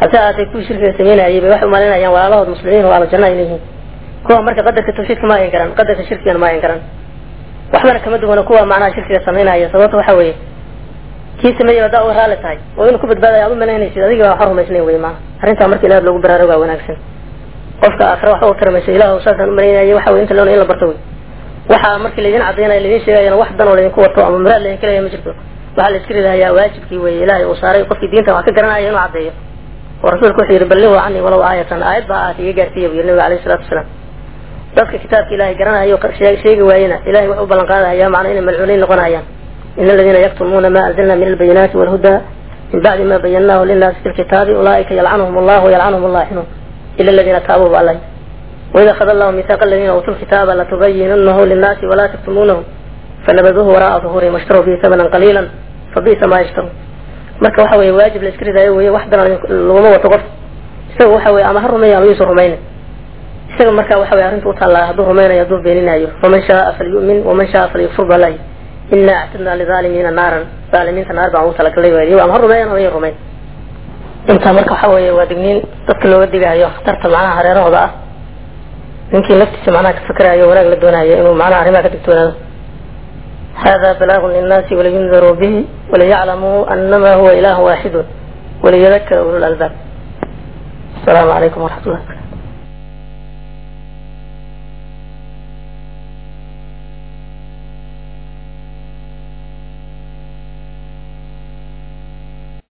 hase ahaatee kuwii shirkiga sameynayay bay waxay umalinayaan walaalahood muslimiin oo ahlu janna ay leeyihiin kuwa marka qadarka tawxiidka ma ayan garan qadarka shirkigana ma ayan garan waxbana kama duwana kuwa macnaha shirkiga samaynaya sababta waxa weeye kii sameeyey haddaa uga raali tahay. Oo inuu ku badbaadayo aad u malaynaysid adiga waxba rumaysnayn wey maaha arrintaa marka ilaad loogu baraarugaa wanaagsan. Qofka aakhira waxba uga taramayso ilah saasaan u malaynayay waxa wey inta loona in la barto wey waxaa markii laydin cadaynayo laydin sheegayana wax dan oo laydinku wato ama muraad laydinka leeyahay ma jirto. Waxaa la iska ridahayaa waajibkii weye ilaahay uu saaray qofkii diinta wax ka garanaya inuu caddeeyo. Oo rasuulku wuxuu yidhi balligu canii walow aayatan. Aayad baa ahaat iga gaarsiiya buu yiri nabiga alayhi salatu wasalaam dadka kitaabka ilahay garanaya sheegi waayena ilahay wax u ballan qaadahaya macnaa inay malcuuniin noqonayaan. In aladiina yaktumuuna ma anzalna min albayinaati walhudaa min bacdi ma bayannaahu linnaasi fi lkitaabi ulaaika yalcanhum allah wayalcanhum allaaxinuun ila aladiina taabuu ba alay waid akhada allahu mitaaqa aladiina uutuu lkitaaba latubayinunnahu linnaasi walaa taktumuunahu fanabaduuhu wara'a duhuurihim washtaruu bihi tamanan qaliilan fabi'sa maa yashtaruun. Marka waxa weye waajib la iska ridaayo weye wax daran laguma wato qof. Isaga waxa weye ama ha rumeeya ama yuusan rumaynin isaga marka waxa weye arrinta utaallaa hadduu rumaynayo hadduu beeninayo faman shaaa falyu'min waman shaaa falyakfur balahi inaa actadna lidaalimiina naaran. Zaalimiinta naar baan ugu talagalay waay ama ha rumeeyan ama yan rumayn intaa marka waxa weye waa digniin dadka looga digahayo khatarta macnaha hareerahooda ah. Ninkii naftiisa macnaha ka fikerayo wanaag la doonayo inuu macnaha arrimaha ka digtoonaado. Hada balaagun linnaasi waliyundaruu bihi waliyaclamuu anama huwa ilaahu waaxidun waliyadakara ulul albaab. Asalaamu calaykum waraxmat ullah